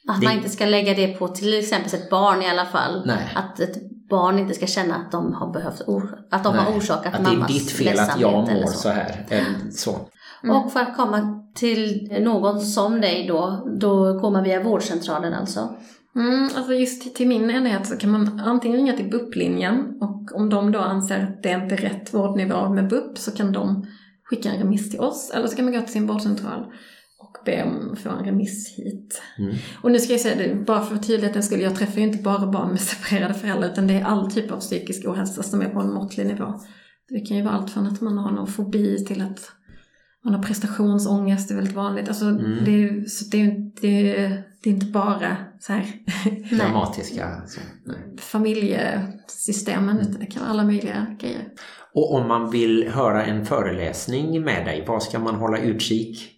Att Det- man inte ska lägga det på till exempel ett barn i alla fall. Nej. Att ett barn inte ska känna att de har behövt or- att de har Nej, orsakat att det är mammas ditt fel att jag mår så här. Eller så. Mm. Och för att komma till någon som dig då, då går man via vårdcentralen alltså. Mm, alltså just till min enhet så kan man antingen ringa till BUP-linjen och om de då anser att det inte är rätt vårdnivå med BUP så kan de skicka en remiss till oss eller så kan man gå till sin vårdcentral och be om att få en remiss hit. Mm. Och nu ska jag säga det, bara för tydlighetens skull, jag träffar ju inte bara barn med separerade föräldrar utan det är all typ av psykisk ohälsa som är på en måttlig nivå. Det kan ju vara allt från att man har någon fobi till att man har prestationsångest, det är väldigt vanligt. Alltså, Mm. det, är, så det, är, det, är, det är inte bara så här Dramatiska. Familjesystemen utan det kan vara alla möjliga grejer. Och om man vill höra en föreläsning med dig, vad ska man hålla utkik?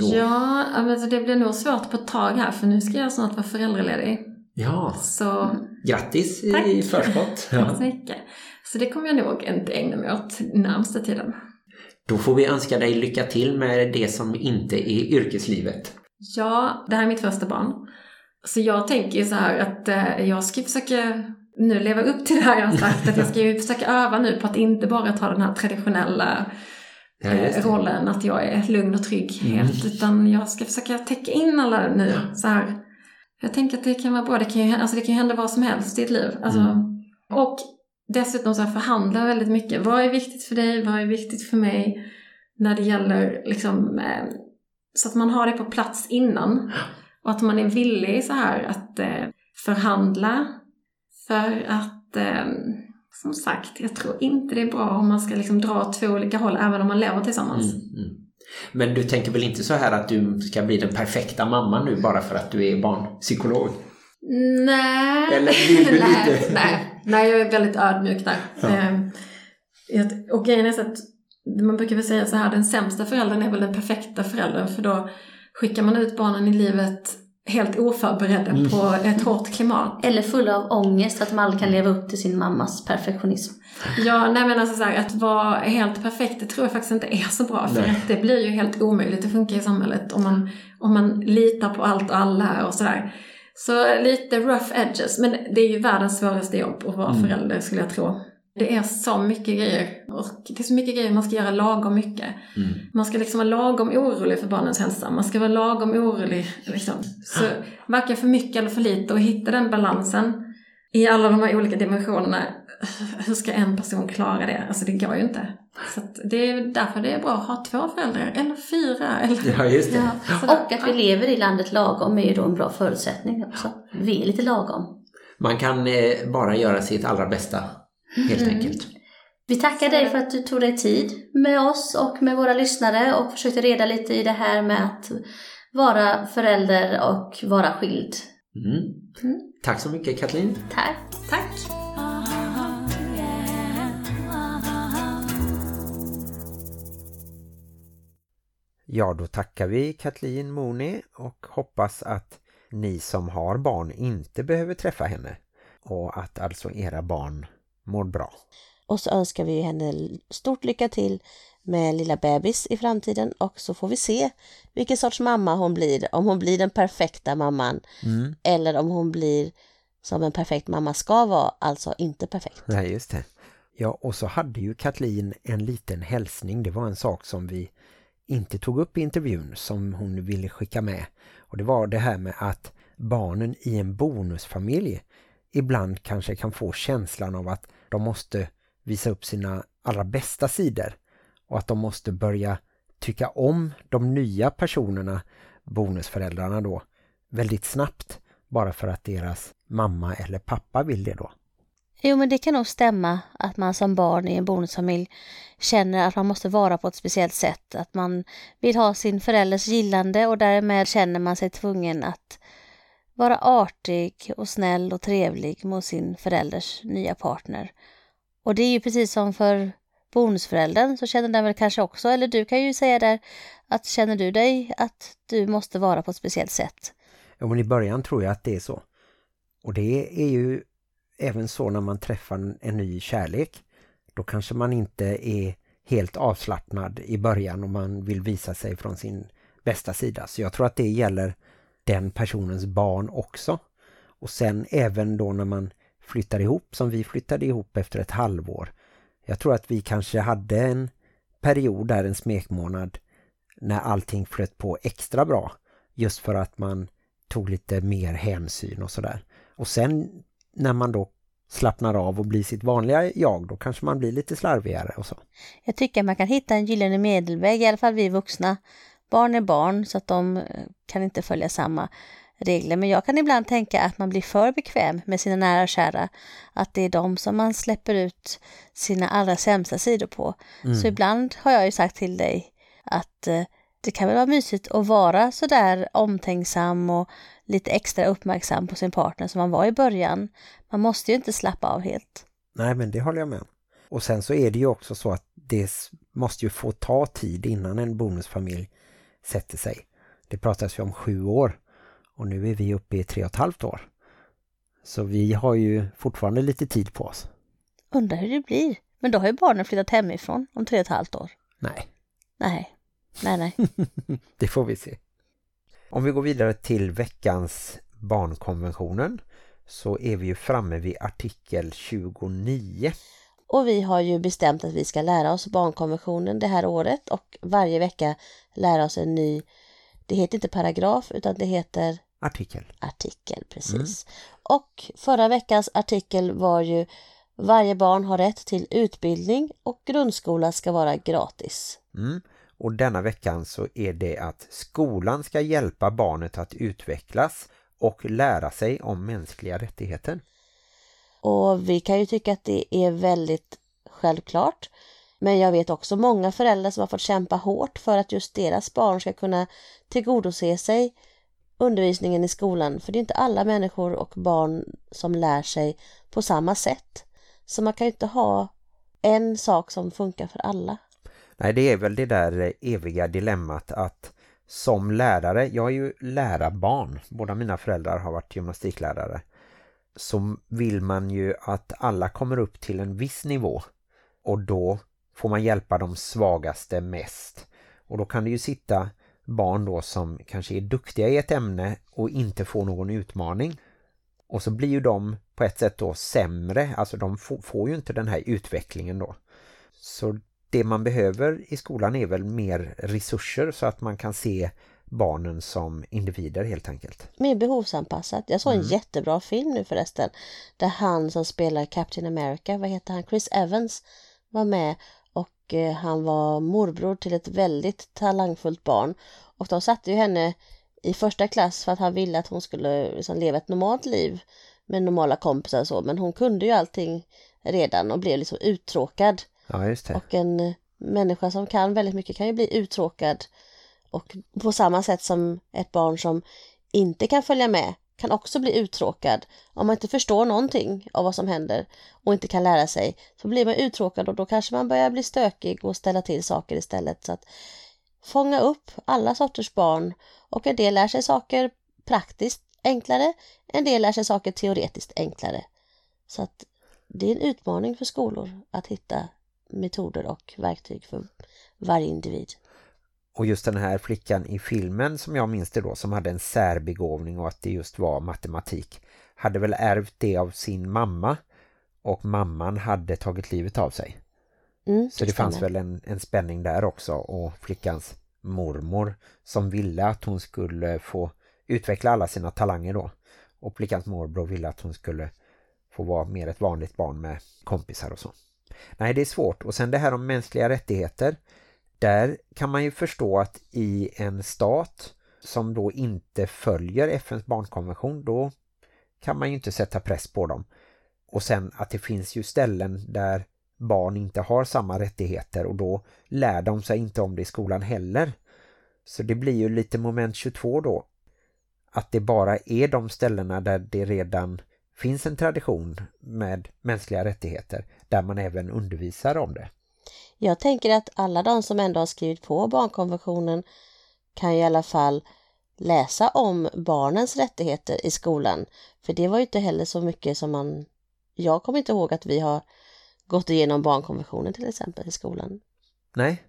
Då. Ja, alltså det blir nog svårt på ett tag här för nu ska jag snart vara föräldraledig. Ja, Så grattis i Tack. förskott. tack så Ja. mycket. Så det kommer jag nog inte ägna mig åt närmsta tiden. Då får vi önska dig lycka till med det som inte är yrkeslivet. Ja, det här är mitt första barn. Så jag tänker ju så här att eh, jag ska försöka nu leva upp till det här jag har sagt. Att jag ska ju försöka öva nu på att inte bara ta den här traditionella Ja, eh, rollen att jag är lugn och trygg Mm. helt. Utan jag ska försöka täcka in alla nu så här. Jag tänker att det kan vara bra. Det kan ju, alltså det kan ju hända vad som helst i ett liv. Alltså, Mm. Och dessutom så här förhandla väldigt mycket. Vad är viktigt för dig? Vad är viktigt för mig? När det gäller liksom eh, så att man har det på plats innan. Och att man är villig så här att eh, förhandla. För att eh, som sagt, jag tror inte det är bra om man ska liksom dra två olika håll även om man lever tillsammans. Mm, mm. Men du tänker väl inte så här att du ska bli den perfekta mamman nu bara för att du är barnpsykolog? Nej. Eller vill du nej, lite? nej. Nej, jag är väldigt ödmjuk där. Eh, jag- och grejen är så att man brukar väl säga så här, den sämsta föräldern är väl den perfekta föräldern för då skickar man ut barnen i livet helt oförberedda på ett hårt klimat. Eller fulla av ångest att man aldrig kan leva upp till sin mammas perfektionism. Ja, nej men alltså så här, att vara helt perfekt, det tror jag faktiskt inte är så bra. För Nej. att det blir ju helt omöjligt, det funkar i samhället om man, om man litar på allt och alla och sådär. Så lite rough edges, men det är ju världens svåraste jobb att vara förälder skulle jag tro. Det är så mycket grejer och det är så mycket grejer man ska göra lagom mycket. Man ska liksom vara lagom orolig för barnens hälsa. Man ska vara lagom orolig liksom. Så varken för mycket eller för lite och hitta den balansen i alla de här olika dimensionerna. Hur ska en person klara det? Alltså det går ju inte. Så att det är därför det är bra att ha två föräldrar eller fyra. Eller... Ja, just det. Ja. Och att vi lever i landet lagom är ju då en bra förutsättning också. Vi är lite lagom. Man kan eh, bara göra sitt allra bästa, helt Mm. enkelt. Vi tackar dig för att du tog dig tid med oss och med våra lyssnare och försökte reda lite i det här med att vara förälder och vara skild. Mm. Tack så mycket Kathleen. Tack! Tack! Ja, då tackar vi Kathleen Moni och hoppas att ni som har barn inte behöver träffa henne och att alltså era barn mår bra. Och så önskar vi henne stort lycka till med lilla bebis i framtiden och så får vi se vilken sorts mamma hon blir. Om hon blir den perfekta mamman Mm. eller om hon blir som en perfekt mamma ska vara, alltså inte perfekt. Nej, just det. Ja, och så hade ju Kathleen en liten hälsning. Det var en sak som vi inte tog upp i intervjun som hon ville skicka med. Och det var det här med att barnen i en bonusfamilj ibland kanske kan få känslan av att de måste visa upp sina allra bästa sidor. Och att de måste börja tycka om de nya personerna, bonusföräldrarna då, väldigt snabbt. Bara för att deras mamma eller pappa vill det då. Jo, men det kan nog stämma att man som barn i en bonusfamilj känner att man måste vara på ett speciellt sätt. Att man vill ha sin förälders gillande och därmed känner man sig tvungen att vara artig och snäll och trevlig mot sin förälders nya partner. Och det är ju precis som för bonusföräldern så känner den väl kanske också, eller du kan ju säga där att känner du dig att du måste vara på ett speciellt sätt. Ja, men i början tror jag att det är så. Och det är ju även så när man träffar en, ny kärlek. Då kanske man inte är helt avslappnad i början om man vill visa sig från sin bästa sida. Så jag tror att det gäller den personens barn också. Och sen även då när man flyttar ihop, som vi flyttade ihop efter ett halvår. Jag tror att vi kanske hade en period där, en smekmånad, när allting flöt på extra bra. Just för att man tog lite mer hänsyn och sådär. Och sen när man då slappnar av och blir sitt vanliga jag, då kanske man blir lite slarvigare och så. Jag tycker man kan hitta en gyllene medelväg, i alla fall vi vuxna. Barn är barn så att de eh, kan inte följa samma regler. Men jag kan ibland tänka att man blir för bekväm med sina nära och kära. Att det är de som man släpper ut sina allra sämsta sidor på. Så ibland har jag ju sagt till dig att eh, det kan väl vara mysigt att vara sådär omtänksam och lite extra uppmärksam på sin partner som man var i början. Man måste ju inte slappa av helt. Nej, men det håller jag med om. Och sen så är det ju också så att det måste ju få ta tid innan en bonusfamilj sätter sig. Det pratas ju om sju år och nu är vi uppe i tre och ett halvt år. Så vi har ju fortfarande lite tid på oss. Undrar hur det blir. Men då har ju barnen flyttat hemifrån om tre och ett halvt år. Nej, Nej, nej, nej. det får vi se. Om vi går vidare till veckans barnkonventionen så är vi ju framme vid artikel 29. Och vi har ju bestämt att vi ska lära oss barnkonventionen det här året och varje vecka lära oss en ny, det heter inte paragraf utan det heter Artikel. artikel, precis. Och förra veckans artikel var ju varje barn har rätt till utbildning och grundskola ska vara gratis. Mm. Och denna veckan så är det att skolan ska hjälpa barnet att utvecklas och lära sig om mänskliga rättigheter. Och vi kan ju tycka att det är väldigt självklart. Men jag vet också många föräldrar som har fått kämpa hårt för att just deras barn ska kunna tillgodose sig undervisningen i skolan. För det är inte alla människor och barn som lär sig på samma sätt. Så man kan ju inte ha en sak som funkar för alla. Nej, det är väl det där eviga dilemmat att som lärare, jag är ju lärarbarn, båda mina föräldrar har varit gymnastiklärare, så vill man ju att alla kommer upp till en viss nivå och då får man hjälpa de svagaste mest. Och då kan det ju sitta barn då som kanske är duktiga i ett ämne och inte får någon utmaning. Och så blir ju de på ett sätt då sämre, alltså de får ju inte den här utvecklingen då. Så det man behöver i skolan är väl mer resurser så att man kan se barnen som individer helt enkelt. Mer behovsanpassat. Jag såg en mm. jättebra film nu förresten. Där han som spelar Captain America, vad heter han? Chris Evans var med och eh, han var morbror till ett väldigt talangfullt barn. Och de satte ju henne i första klass för att han ville att hon skulle liksom leva ett normalt liv med normala kompisar och så. Men hon kunde ju allting redan och blev liksom uttråkad. Ja, just det. Och en människa som kan väldigt mycket kan ju bli uttråkad. Och på samma sätt som ett barn som inte kan följa med kan också bli uttråkad. Om man inte förstår någonting av vad som händer och inte kan lära sig så blir man uttråkad och då kanske man börjar bli stökig och ställa till saker istället. Så att fånga upp alla sorters barn och en del lär sig saker praktiskt enklare, en del lär sig saker teoretiskt enklare. Så att det är en utmaning för skolor att hitta metoder och verktyg för varje individ. Och just den här flickan i filmen som jag minns det då som hade en särbegåvning och att det just var matematik hade väl ärvt det av sin mamma och mamman hade tagit livet av sig. Mm, så det fanns väl en, en spänning där också och flickans mormor som ville att hon skulle få utveckla alla sina talanger då. Och flickans morbror ville att hon skulle få vara mer ett vanligt barn med kompisar och så. Nej, det är svårt. Och sen det här om mänskliga rättigheter. Där kan man ju förstå att i en stat som då inte följer FNs barnkonvention, då kan man ju inte sätta press på dem. Och sen att det finns ju ställen där barn inte har samma rättigheter och då lär de sig inte om det i skolan heller. Så det blir ju lite moment 22 då. Att det bara är de ställena där det redan finns en tradition med mänskliga rättigheter där man även undervisar om det. Jag tänker att alla de som ändå har skrivit på barnkonventionen kan i alla fall läsa om barnens rättigheter i skolan. För det var ju inte heller så mycket som man... Jag kommer inte ihåg att vi har gått igenom barnkonventionen till exempel i skolan. Nej,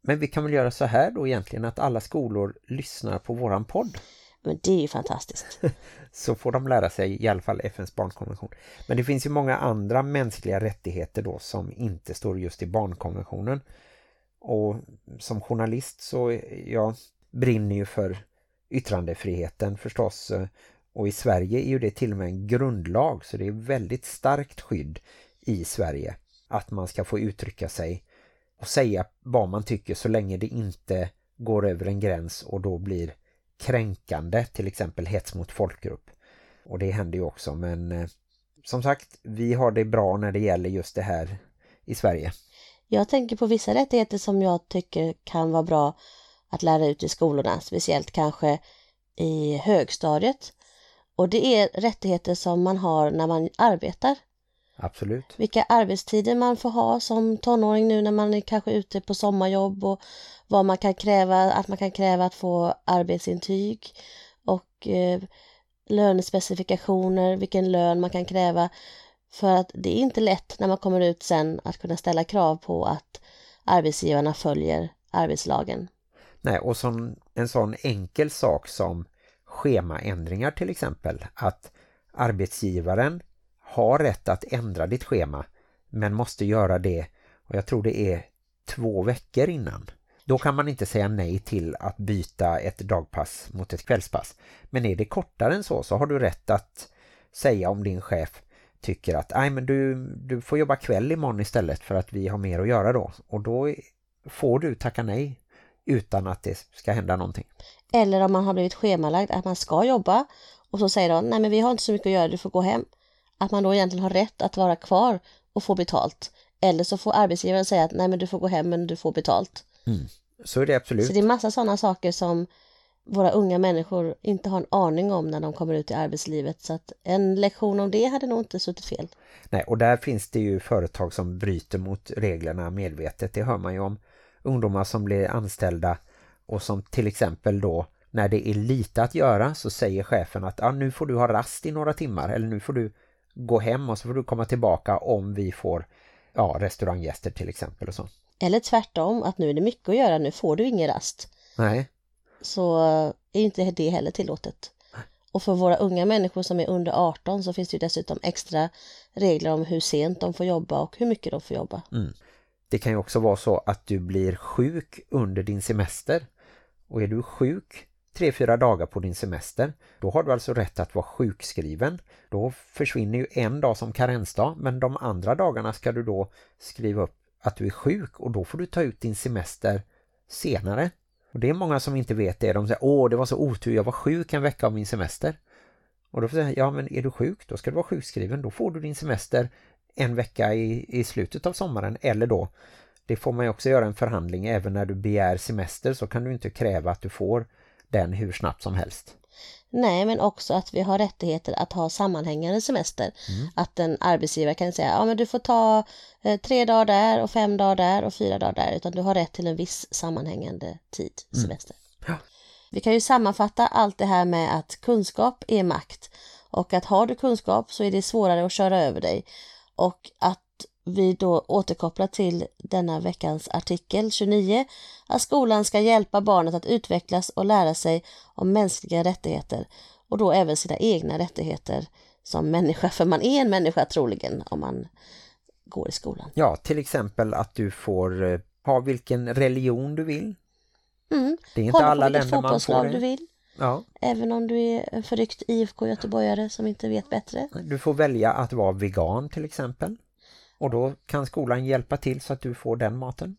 men vi kan väl göra så här då egentligen att alla skolor lyssnar på våran podd. Men det är ju fantastiskt. så får de lära sig i alla fall FNs barnkonvention. Men det finns ju många andra mänskliga rättigheter då som inte står just i barnkonventionen. Och som journalist så jag brinner ju för yttrandefriheten förstås. Och i Sverige är ju det till och med en grundlag så det är väldigt starkt skydd i Sverige att man ska få uttrycka sig och säga vad man tycker så länge det inte går över en gräns och då blir kränkande, till exempel hets mot folkgrupp. Och det händer ju också, men eh, som sagt, vi har det bra när det gäller just det här i Sverige. Jag tänker på vissa rättigheter som jag tycker kan vara bra att lära ut i skolorna, speciellt kanske i högstadiet. Och det är rättigheter som man har när man arbetar. Absolut. Vilka arbetstider man får ha som tonåring nu när man är kanske ute på sommarjobb och vad man kan kräva, att man kan kräva att få arbetsintyg och eh, lönespecifikationer, vilken lön man kan kräva. För att det är inte lätt när man kommer ut sen att kunna ställa krav på att arbetsgivarna följer arbetslagen. Nej, och som en sån enkel sak som schemaändringar till exempel. Att arbetsgivaren har rätt att ändra ditt schema men måste göra det och jag tror det är två veckor innan. Då kan man inte säga nej till att byta ett dagpass mot ett kvällspass. Men är det kortare än så så har du rätt att säga om din chef tycker att Nej, men du, du får jobba kväll imorgon istället för att vi har mer att göra då. Och då får du tacka nej utan att det ska hända någonting. Eller om man har blivit schemalagd att man ska jobba och så säger de nej men vi har inte så mycket att göra, du får gå hem att man då egentligen har rätt att vara kvar och få betalt. Eller så får arbetsgivaren säga att nej men du får gå hem men du får betalt. Mm. Så är det absolut. Så det är massa sådana saker som våra unga människor inte har en aning om när de kommer ut i arbetslivet. Så att en lektion om det hade nog inte suttit fel. Nej, och där finns det ju företag som bryter mot reglerna medvetet. Det hör man ju om ungdomar som blir anställda och som till exempel då när det är lite att göra så säger chefen att ah, nu får du ha rast i några timmar eller nu får du gå hem och så får du komma tillbaka om vi får ja, restauranggäster till exempel och så. Eller tvärtom, att nu är det mycket att göra, nu får du ingen rast. Nej. Så är inte det heller tillåtet. Och för våra unga människor som är under 18 så finns det ju dessutom extra regler om hur sent de får jobba och hur mycket de får jobba. Mm. Det kan ju också vara så att du blir sjuk under din semester. Och är du sjuk tre, fyra dagar på din semester, då har du alltså rätt att vara sjukskriven. Då försvinner ju en dag som karensdag, men de andra dagarna ska du då skriva upp att du är sjuk och då får du ta ut din semester senare. Och det är många som inte vet det. De säger, åh det var så otur, jag var sjuk en vecka av min semester. Och då får jag säga, ja men är du sjuk, då ska du vara sjukskriven. Då får du din semester en vecka i, i slutet av sommaren. Eller då, det får man ju också göra en förhandling. Även när du begär semester så kan du inte kräva att du får den hur snabbt som helst. Nej, men också att vi har rättigheter att ha sammanhängande semester. Mm. Att en arbetsgivare kan säga, ja men du får ta eh, tre dagar där och fem dagar där och fyra dagar där. Utan du har rätt till en viss sammanhängande tid, mm. semester. Mm. Ja. Vi kan ju sammanfatta allt det här med att kunskap är makt. Och att har du kunskap så är det svårare att köra över dig. Och att vi då återkopplar till denna veckans artikel 29 att skolan ska hjälpa barnet att utvecklas och lära sig om mänskliga rättigheter och då även sina egna rättigheter som människa, för man är en människa troligen om man går i skolan. Ja, till exempel att du får eh, ha vilken religion du vill. Mm. Det är inte alla länder man får det. du vill. Ja. Även om du är en förryckt IFK Göteborgare som inte vet bättre. Du får välja att vara vegan till exempel. Och då kan skolan hjälpa till så att du får den maten.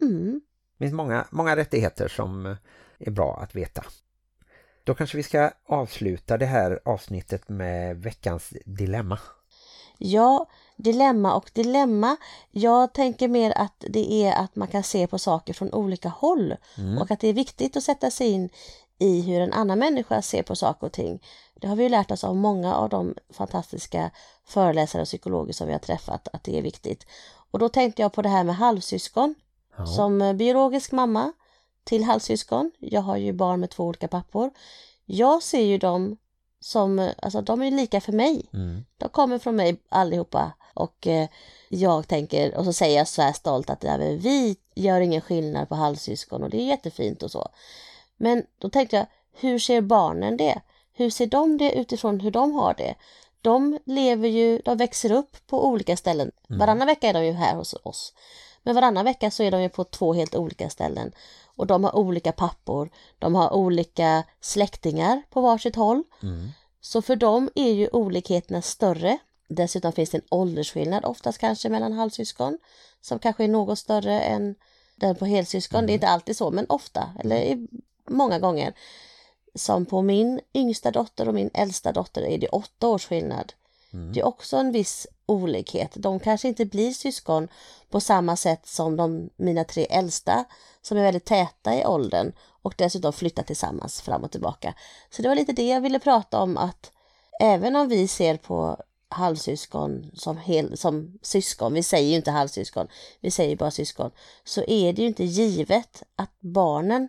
Mm. Det finns många, många rättigheter som eh, är bra att veta. Då kanske vi ska avsluta det här avsnittet med veckans dilemma. Ja, dilemma och dilemma. Jag tänker mer att det är att man kan se på saker från olika håll. Mm. Och att det är viktigt att sätta sig in i hur en annan människa ser på saker och ting. Det har vi ju lärt oss av många av de fantastiska föreläsare och psykologer som vi har träffat att det är viktigt. Och då tänkte jag på det här med halvsyskon. Ja. Som eh, biologisk mamma till halvsyskon. Jag har ju barn med två olika pappor. Jag ser ju dem som, eh, alltså de är lika för mig. Mm. De kommer från mig allihopa och eh, jag tänker, och så säger jag så här stolt att ja, vi gör ingen skillnad på halvsyskon och det är jättefint och så. Men då tänkte jag, hur ser barnen det? Hur ser de det utifrån hur de har det? De lever ju, de växer upp på olika ställen. Mm. Varannan vecka är de ju här hos oss. Men varannan vecka så är de ju på två helt olika ställen. Och de har olika pappor, de har olika släktingar på varsitt håll. Mm. Så för dem är ju olikheterna större. Dessutom finns det en åldersskillnad oftast kanske mellan halvsyskon som kanske är något större än den på helsyskon. Mm. Det är inte alltid så men ofta, eller många gånger. Som på min yngsta dotter och min äldsta dotter är det åtta års skillnad. Mm. Det är också en viss olikhet. De kanske inte blir syskon på samma sätt som de, mina tre äldsta som är väldigt täta i åldern och dessutom flyttar tillsammans fram och tillbaka. Så det var lite det jag ville prata om att även om vi ser på halvsyskon som, hel, som syskon, vi säger ju inte halvsyskon, vi säger bara syskon, så är det ju inte givet att barnen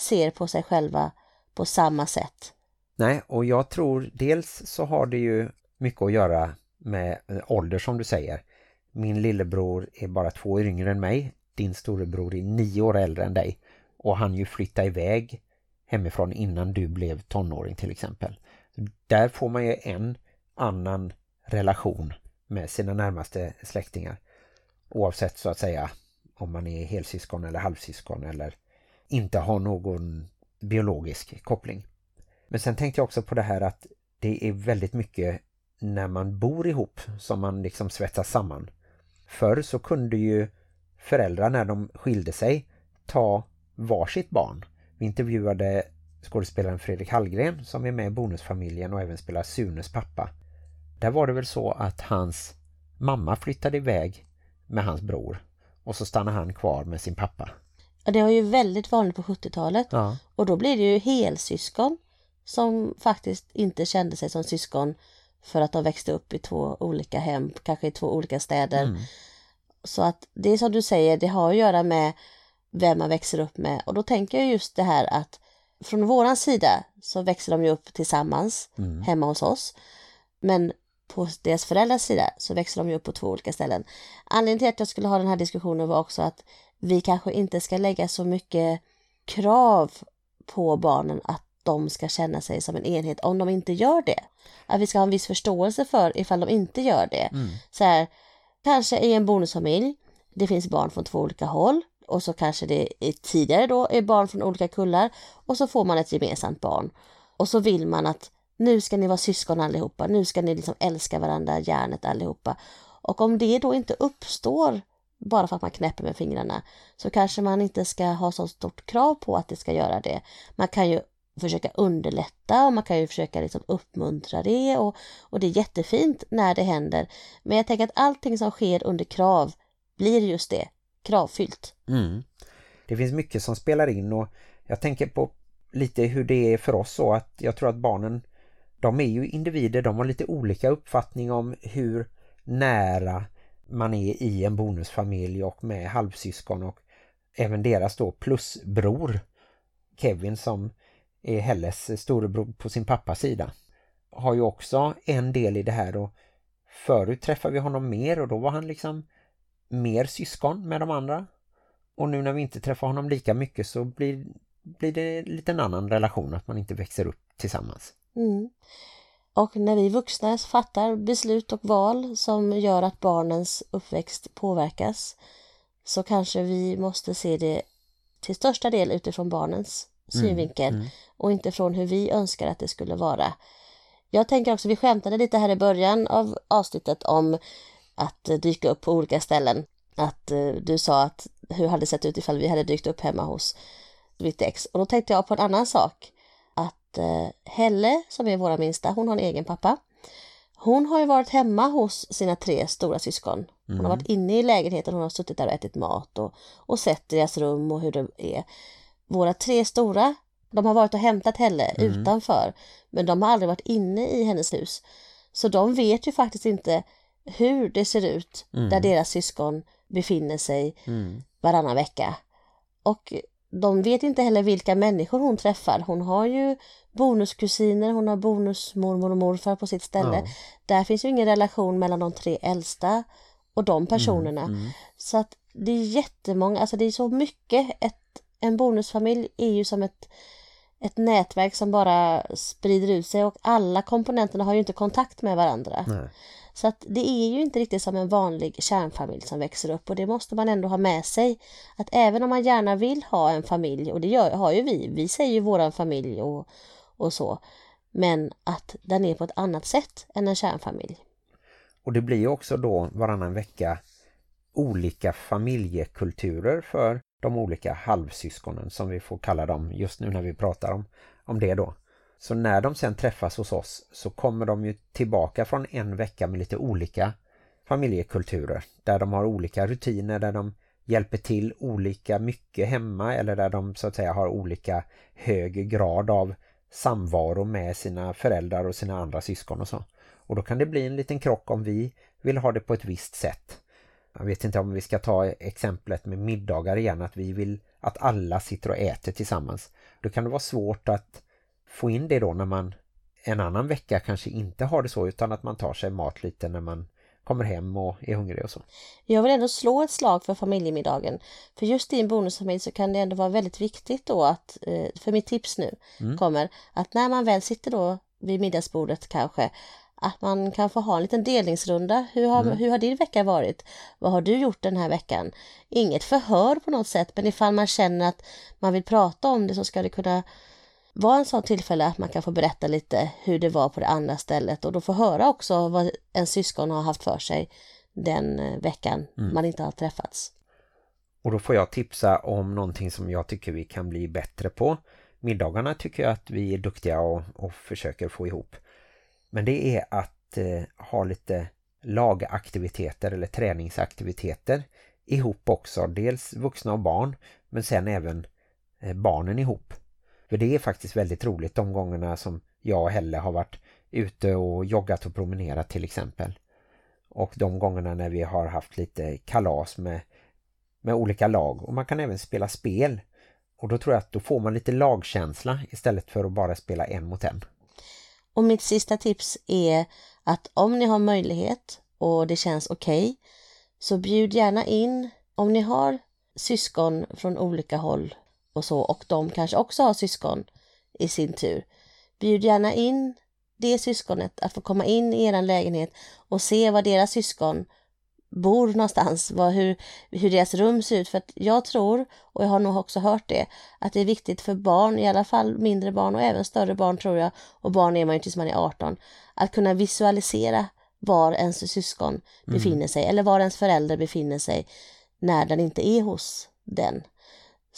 ser på sig själva på samma sätt. Nej, och jag tror dels så har det ju mycket att göra med eh, ålder som du säger. Min lillebror är bara två år yngre än mig. Din storebror är nio år äldre än dig. Och han ju flytta iväg hemifrån innan du blev tonåring till exempel. Där får man ju en annan relation med sina närmaste släktingar. Oavsett så att säga om man är helsyskon eller halvsyskon eller inte har någon biologisk koppling. Men sen tänkte jag också på det här att det är väldigt mycket när man bor ihop som man liksom svetsas samman. Förr så kunde ju föräldrar när de skilde sig ta varsitt barn. Vi intervjuade skådespelaren Fredrik Hallgren som är med i Bonusfamiljen och även spelar Sunes pappa. Där var det väl så att hans mamma flyttade iväg med hans bror och så stannade han kvar med sin pappa. Och det var ju väldigt vanligt på 70-talet. Ja. Och då blir det ju helsyskon som faktiskt inte kände sig som syskon för att de växte upp i två olika hem, kanske i två olika städer. Mm. Så att det är som du säger, det har att göra med vem man växer upp med. Och då tänker jag just det här att från våran sida så växer de ju upp tillsammans Mm. hemma hos oss. Men på deras föräldrars sida så växer de ju upp på två olika ställen. Anledningen till att jag skulle ha den här diskussionen var också att vi kanske inte ska lägga så mycket krav på barnen att de ska känna sig som en enhet om de inte gör det. Att vi ska ha en viss förståelse för ifall de inte gör det. Mm. Så här, kanske i en bonusfamilj, det finns barn från två olika håll och så kanske det är tidigare då är barn från olika kullar och så får man ett gemensamt barn. Och så vill man att nu ska ni vara syskon allihopa, nu ska ni liksom älska varandra hjärnet allihopa. Och om det då inte uppstår bara för att man knäpper med fingrarna så kanske man inte ska ha så stort krav på att det ska göra det. Man kan ju försöka underlätta och man kan ju försöka liksom uppmuntra det och, och det är jättefint när det händer. Men jag tänker att allting som sker under krav blir just det, kravfyllt. Mm. Det finns mycket som spelar in och jag tänker på lite hur det är för oss så att jag tror att barnen de är ju individer, de har lite olika uppfattning om hur nära man är i en bonusfamilj och med halvsyskon och även deras då plusbror Kevin som är Helles storebror på sin pappas sida har ju också en del i det här och förut träffade vi honom mer och då var han liksom mer syskon med de andra och nu när vi inte träffar honom lika mycket så blir, blir det lite en annan relation att man inte växer upp tillsammans. Mm. Och när vi vuxna fattar beslut och val som gör att barnens uppväxt påverkas så kanske vi måste se det till största del utifrån barnens synvinkel mm. och inte från hur vi önskar att det skulle vara. Jag tänker också, vi skämtade lite här i början av avsnittet om att dyka upp på olika ställen. Att eh, du sa att hur hade det sett ut ifall vi hade dykt upp hemma hos mitt ex. Och då tänkte jag på en annan sak. Att eh, Helle, som är våra minsta, hon har en egen pappa. Hon har ju varit hemma hos sina tre stora syskon. Hon har varit inne i lägenheten, hon har suttit där och ätit mat och, och sett deras rum och hur det är. Våra tre stora, de har varit och hämtat Helle utanför, men de har aldrig varit inne i hennes hus. Så de vet ju faktiskt inte hur det ser ut där deras syskon befinner sig Mm. varannan vecka. Och de vet inte heller vilka människor hon träffar. Hon har ju bonuskusiner, hon har bonusmormor och morfar på sitt ställe. Ja. Där finns ju ingen relation mellan de tre äldsta och de personerna. Mm. Så att det är jättemånga, alltså det är så mycket. Ett, en bonusfamilj är ju som ett, ett nätverk som bara sprider ut sig och alla komponenterna har ju inte kontakt med varandra. Nej. Så att det är ju inte riktigt som en vanlig kärnfamilj som växer upp och det måste man ändå ha med sig. Att även om man gärna vill ha en familj, och det gör, har ju vi, vi säger ju våran familj och, och så, men att den är på ett annat sätt än en kärnfamilj. Och det blir ju också då varannan vecka olika familjekulturer för de olika halvsyskonen som vi får kalla dem just nu när vi pratar om, om det då. Så när de sen träffas hos oss så kommer de ju tillbaka från en vecka med lite olika familjekulturer där de har olika rutiner, där de hjälper till olika mycket hemma eller där de så att säga har olika hög grad av samvaro med sina föräldrar och sina andra syskon och så. Och då kan det bli en liten krock om vi vill ha det på ett visst sätt. Jag vet inte om vi ska ta exemplet med middagar igen, att vi vill att alla sitter och äter tillsammans. Då kan det vara svårt att få in det då när man en annan vecka kanske inte har det så utan att man tar sig mat lite när man kommer hem och är hungrig och så. Jag vill ändå slå ett slag för familjemiddagen. För just i en bonusfamilj så kan det ändå vara väldigt viktigt då att, eh, för mitt tips nu kommer, att när man väl sitter då vid middagsbordet kanske, att man kan få ha en liten delningsrunda. Hur har, hur har din vecka varit? Vad har du gjort den här veckan? Inget förhör på något sätt, men ifall man känner att man vill prata om det så ska det kunna vara en sån tillfälle att man kan få berätta lite hur det var på det andra stället och då få höra också vad en syskon har haft för sig den eh, veckan man inte har träffats. Och då får jag tipsa om någonting som jag tycker vi kan bli bättre på. Middagarna tycker jag att vi är duktiga och, och försöker få ihop. Men det är att eh, ha lite lagaktiviteter eller träningsaktiviteter ihop också. Dels vuxna och barn men sen även eh, barnen ihop. För det är faktiskt väldigt roligt de gångerna som jag och Helle har varit ute och joggat och promenerat till exempel. Och de gångerna när vi har haft lite kalas med, med olika lag. Och man kan även spela spel. Och då tror jag att då får man lite lagkänsla istället för att bara spela en mot en. Och mitt sista tips är att om ni har möjlighet och det känns okej okay, så bjud gärna in om ni har syskon från olika håll och så och de kanske också har syskon i sin tur. Bjud gärna in det syskonet att få komma in i er lägenhet och se vad deras syskon bor någonstans, vad, hur, hur deras rum ser ut. För att jag tror, och jag har nog också hört det, att det är viktigt för barn, i alla fall mindre barn och även större barn tror jag, och barn är man ju tills man är 18, att kunna visualisera var ens syskon mm. befinner sig eller var ens förälder befinner sig när den inte är hos den.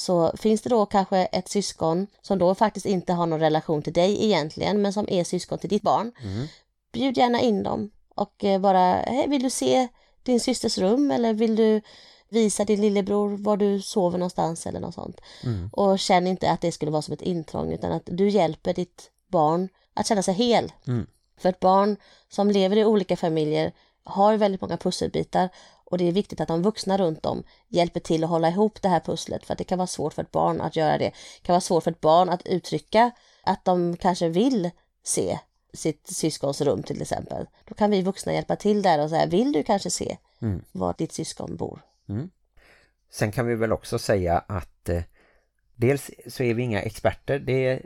Så finns det då kanske ett syskon som då faktiskt inte har någon relation till dig egentligen men som är syskon till ditt barn. Mm. Bjud gärna in dem och eh, bara, hey, vill du se din systers rum eller vill du visa din lillebror var du sover någonstans eller något sånt. Mm. Och känn inte att det skulle vara som ett intrång utan att du hjälper ditt barn att känna sig hel. Mm. För ett barn som lever i olika familjer har väldigt många pusselbitar och det är viktigt att de vuxna runt om hjälper till att hålla ihop det här pusslet för att det kan vara svårt för ett barn att göra det. Det kan vara svårt för ett barn att uttrycka att de kanske vill se sitt syskons rum till exempel. Då kan vi vuxna hjälpa till där och säga, vill du kanske se mm. var ditt syskon bor? Mm. Sen kan vi väl också säga att eh, dels så är vi inga experter, det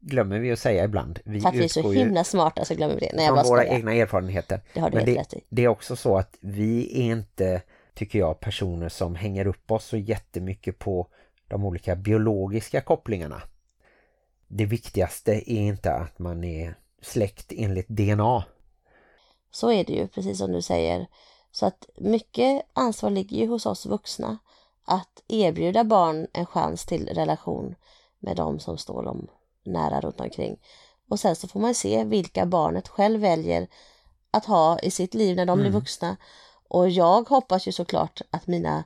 glömmer vi att säga ibland. Vi att vi är så himla smarta så glömmer vi det. Nej, jag från våra egna erfarenheter. Det har du Men det, rätt i. det är också så att vi är inte, tycker jag, personer som hänger upp oss så jättemycket på de olika biologiska kopplingarna. Det viktigaste är inte att man är släkt enligt DNA. Så är det ju, precis som du säger. Så att mycket ansvar ligger ju hos oss vuxna att erbjuda barn en chans till relation med de som står dem nära runt omkring. Och sen så får man se vilka barnet själv väljer att ha i sitt liv när de mm. blir vuxna. Och jag hoppas ju såklart att mina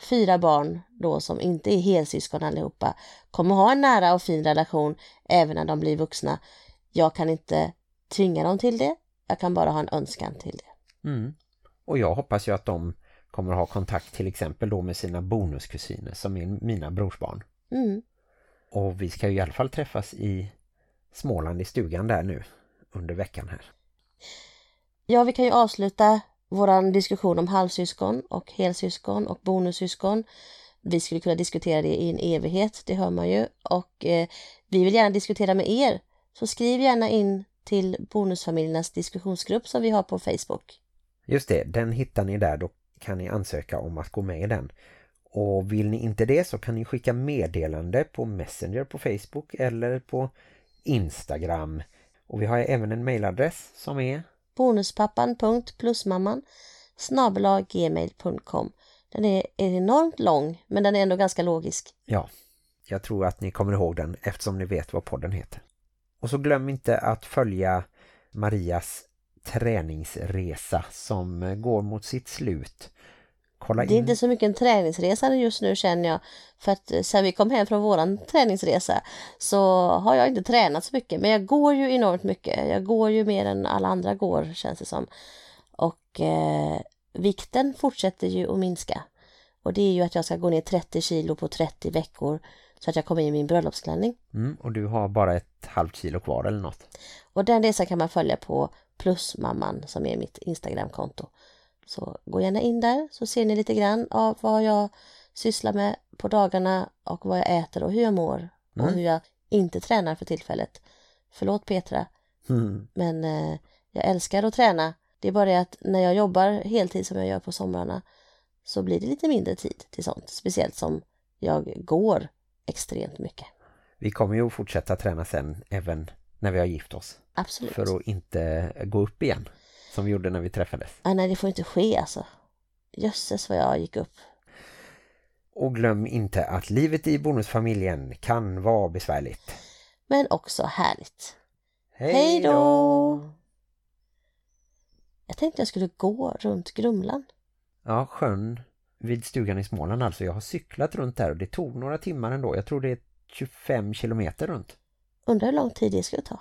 fyra barn då som inte är helsyskon allihopa kommer ha en nära och fin relation även när de blir vuxna. Jag kan inte tvinga dem till det. Jag kan bara ha en önskan till det. Mm. Och jag hoppas ju att de kommer ha kontakt till exempel då med sina bonuskusiner som är mina brorsbarn. Mm. Och vi ska ju i alla fall träffas i Småland i stugan där nu under veckan här. Ja, vi kan ju avsluta våran diskussion om halvsyskon och helsyskon och bonussyskon. Vi skulle kunna diskutera det i en evighet, det hör man ju. Och eh, vi vill gärna diskutera med er. Så skriv gärna in till bonusfamiljernas diskussionsgrupp som vi har på Facebook. Just det, den hittar ni där. Då kan ni ansöka om att gå med i den. Och vill ni inte det så kan ni skicka meddelande på Messenger på Facebook eller på Instagram. Och vi har även en mailadress som är bonuspappan.plusmamman gmail.com Den är enormt lång men den är ändå ganska logisk. Ja, jag tror att ni kommer ihåg den eftersom ni vet vad podden heter. Och så glöm inte att följa Marias träningsresa som går mot sitt slut. Kolla det är inte så mycket en träningsresa just nu känner jag. För att eh, sen vi kom hem från våran träningsresa så har jag inte tränat så mycket. Men jag går ju enormt mycket. Jag går ju mer än alla andra går känns det som. Och eh, vikten fortsätter ju att minska. Och det är ju att jag ska gå ner 30 kilo på 30 veckor så att jag kommer i min bröllopsklänning. Mm, och du har bara ett halvt kilo kvar eller något. Och den resan kan man följa på plusmamman som är mitt Instagramkonto. Så gå gärna in där så ser ni lite grann av vad jag sysslar med på dagarna och vad jag äter och hur jag mår mm. och hur jag inte tränar för tillfället. Förlåt Petra, mm. men eh, jag älskar att träna. Det är bara det att när jag jobbar heltid som jag gör på somrarna så blir det lite mindre tid till sånt. Speciellt som jag går extremt mycket. Vi kommer ju att fortsätta träna sen även när vi har gift oss. Absolut. För att inte gå upp igen. Som vi gjorde när vi träffades. Ah, nej, det får inte ske alltså. Jösses vad jag gick upp. Och glöm inte att livet i bonusfamiljen kan vara besvärligt. Men också härligt. Hej då! Jag tänkte jag skulle gå runt Grumlan. Ja, sjön vid stugan i Småland alltså. Jag har cyklat runt där och det tog några timmar ändå. Jag tror det är 25 kilometer runt. Undrar hur lång tid det skulle ta.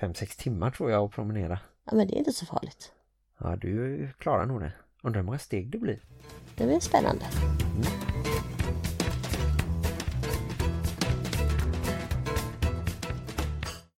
5-6 timmar tror jag att promenera. Ja, men det är inte så farligt. Ja, du klarar nog det. Undrar hur många steg det blir. Det blir spännande. Mm.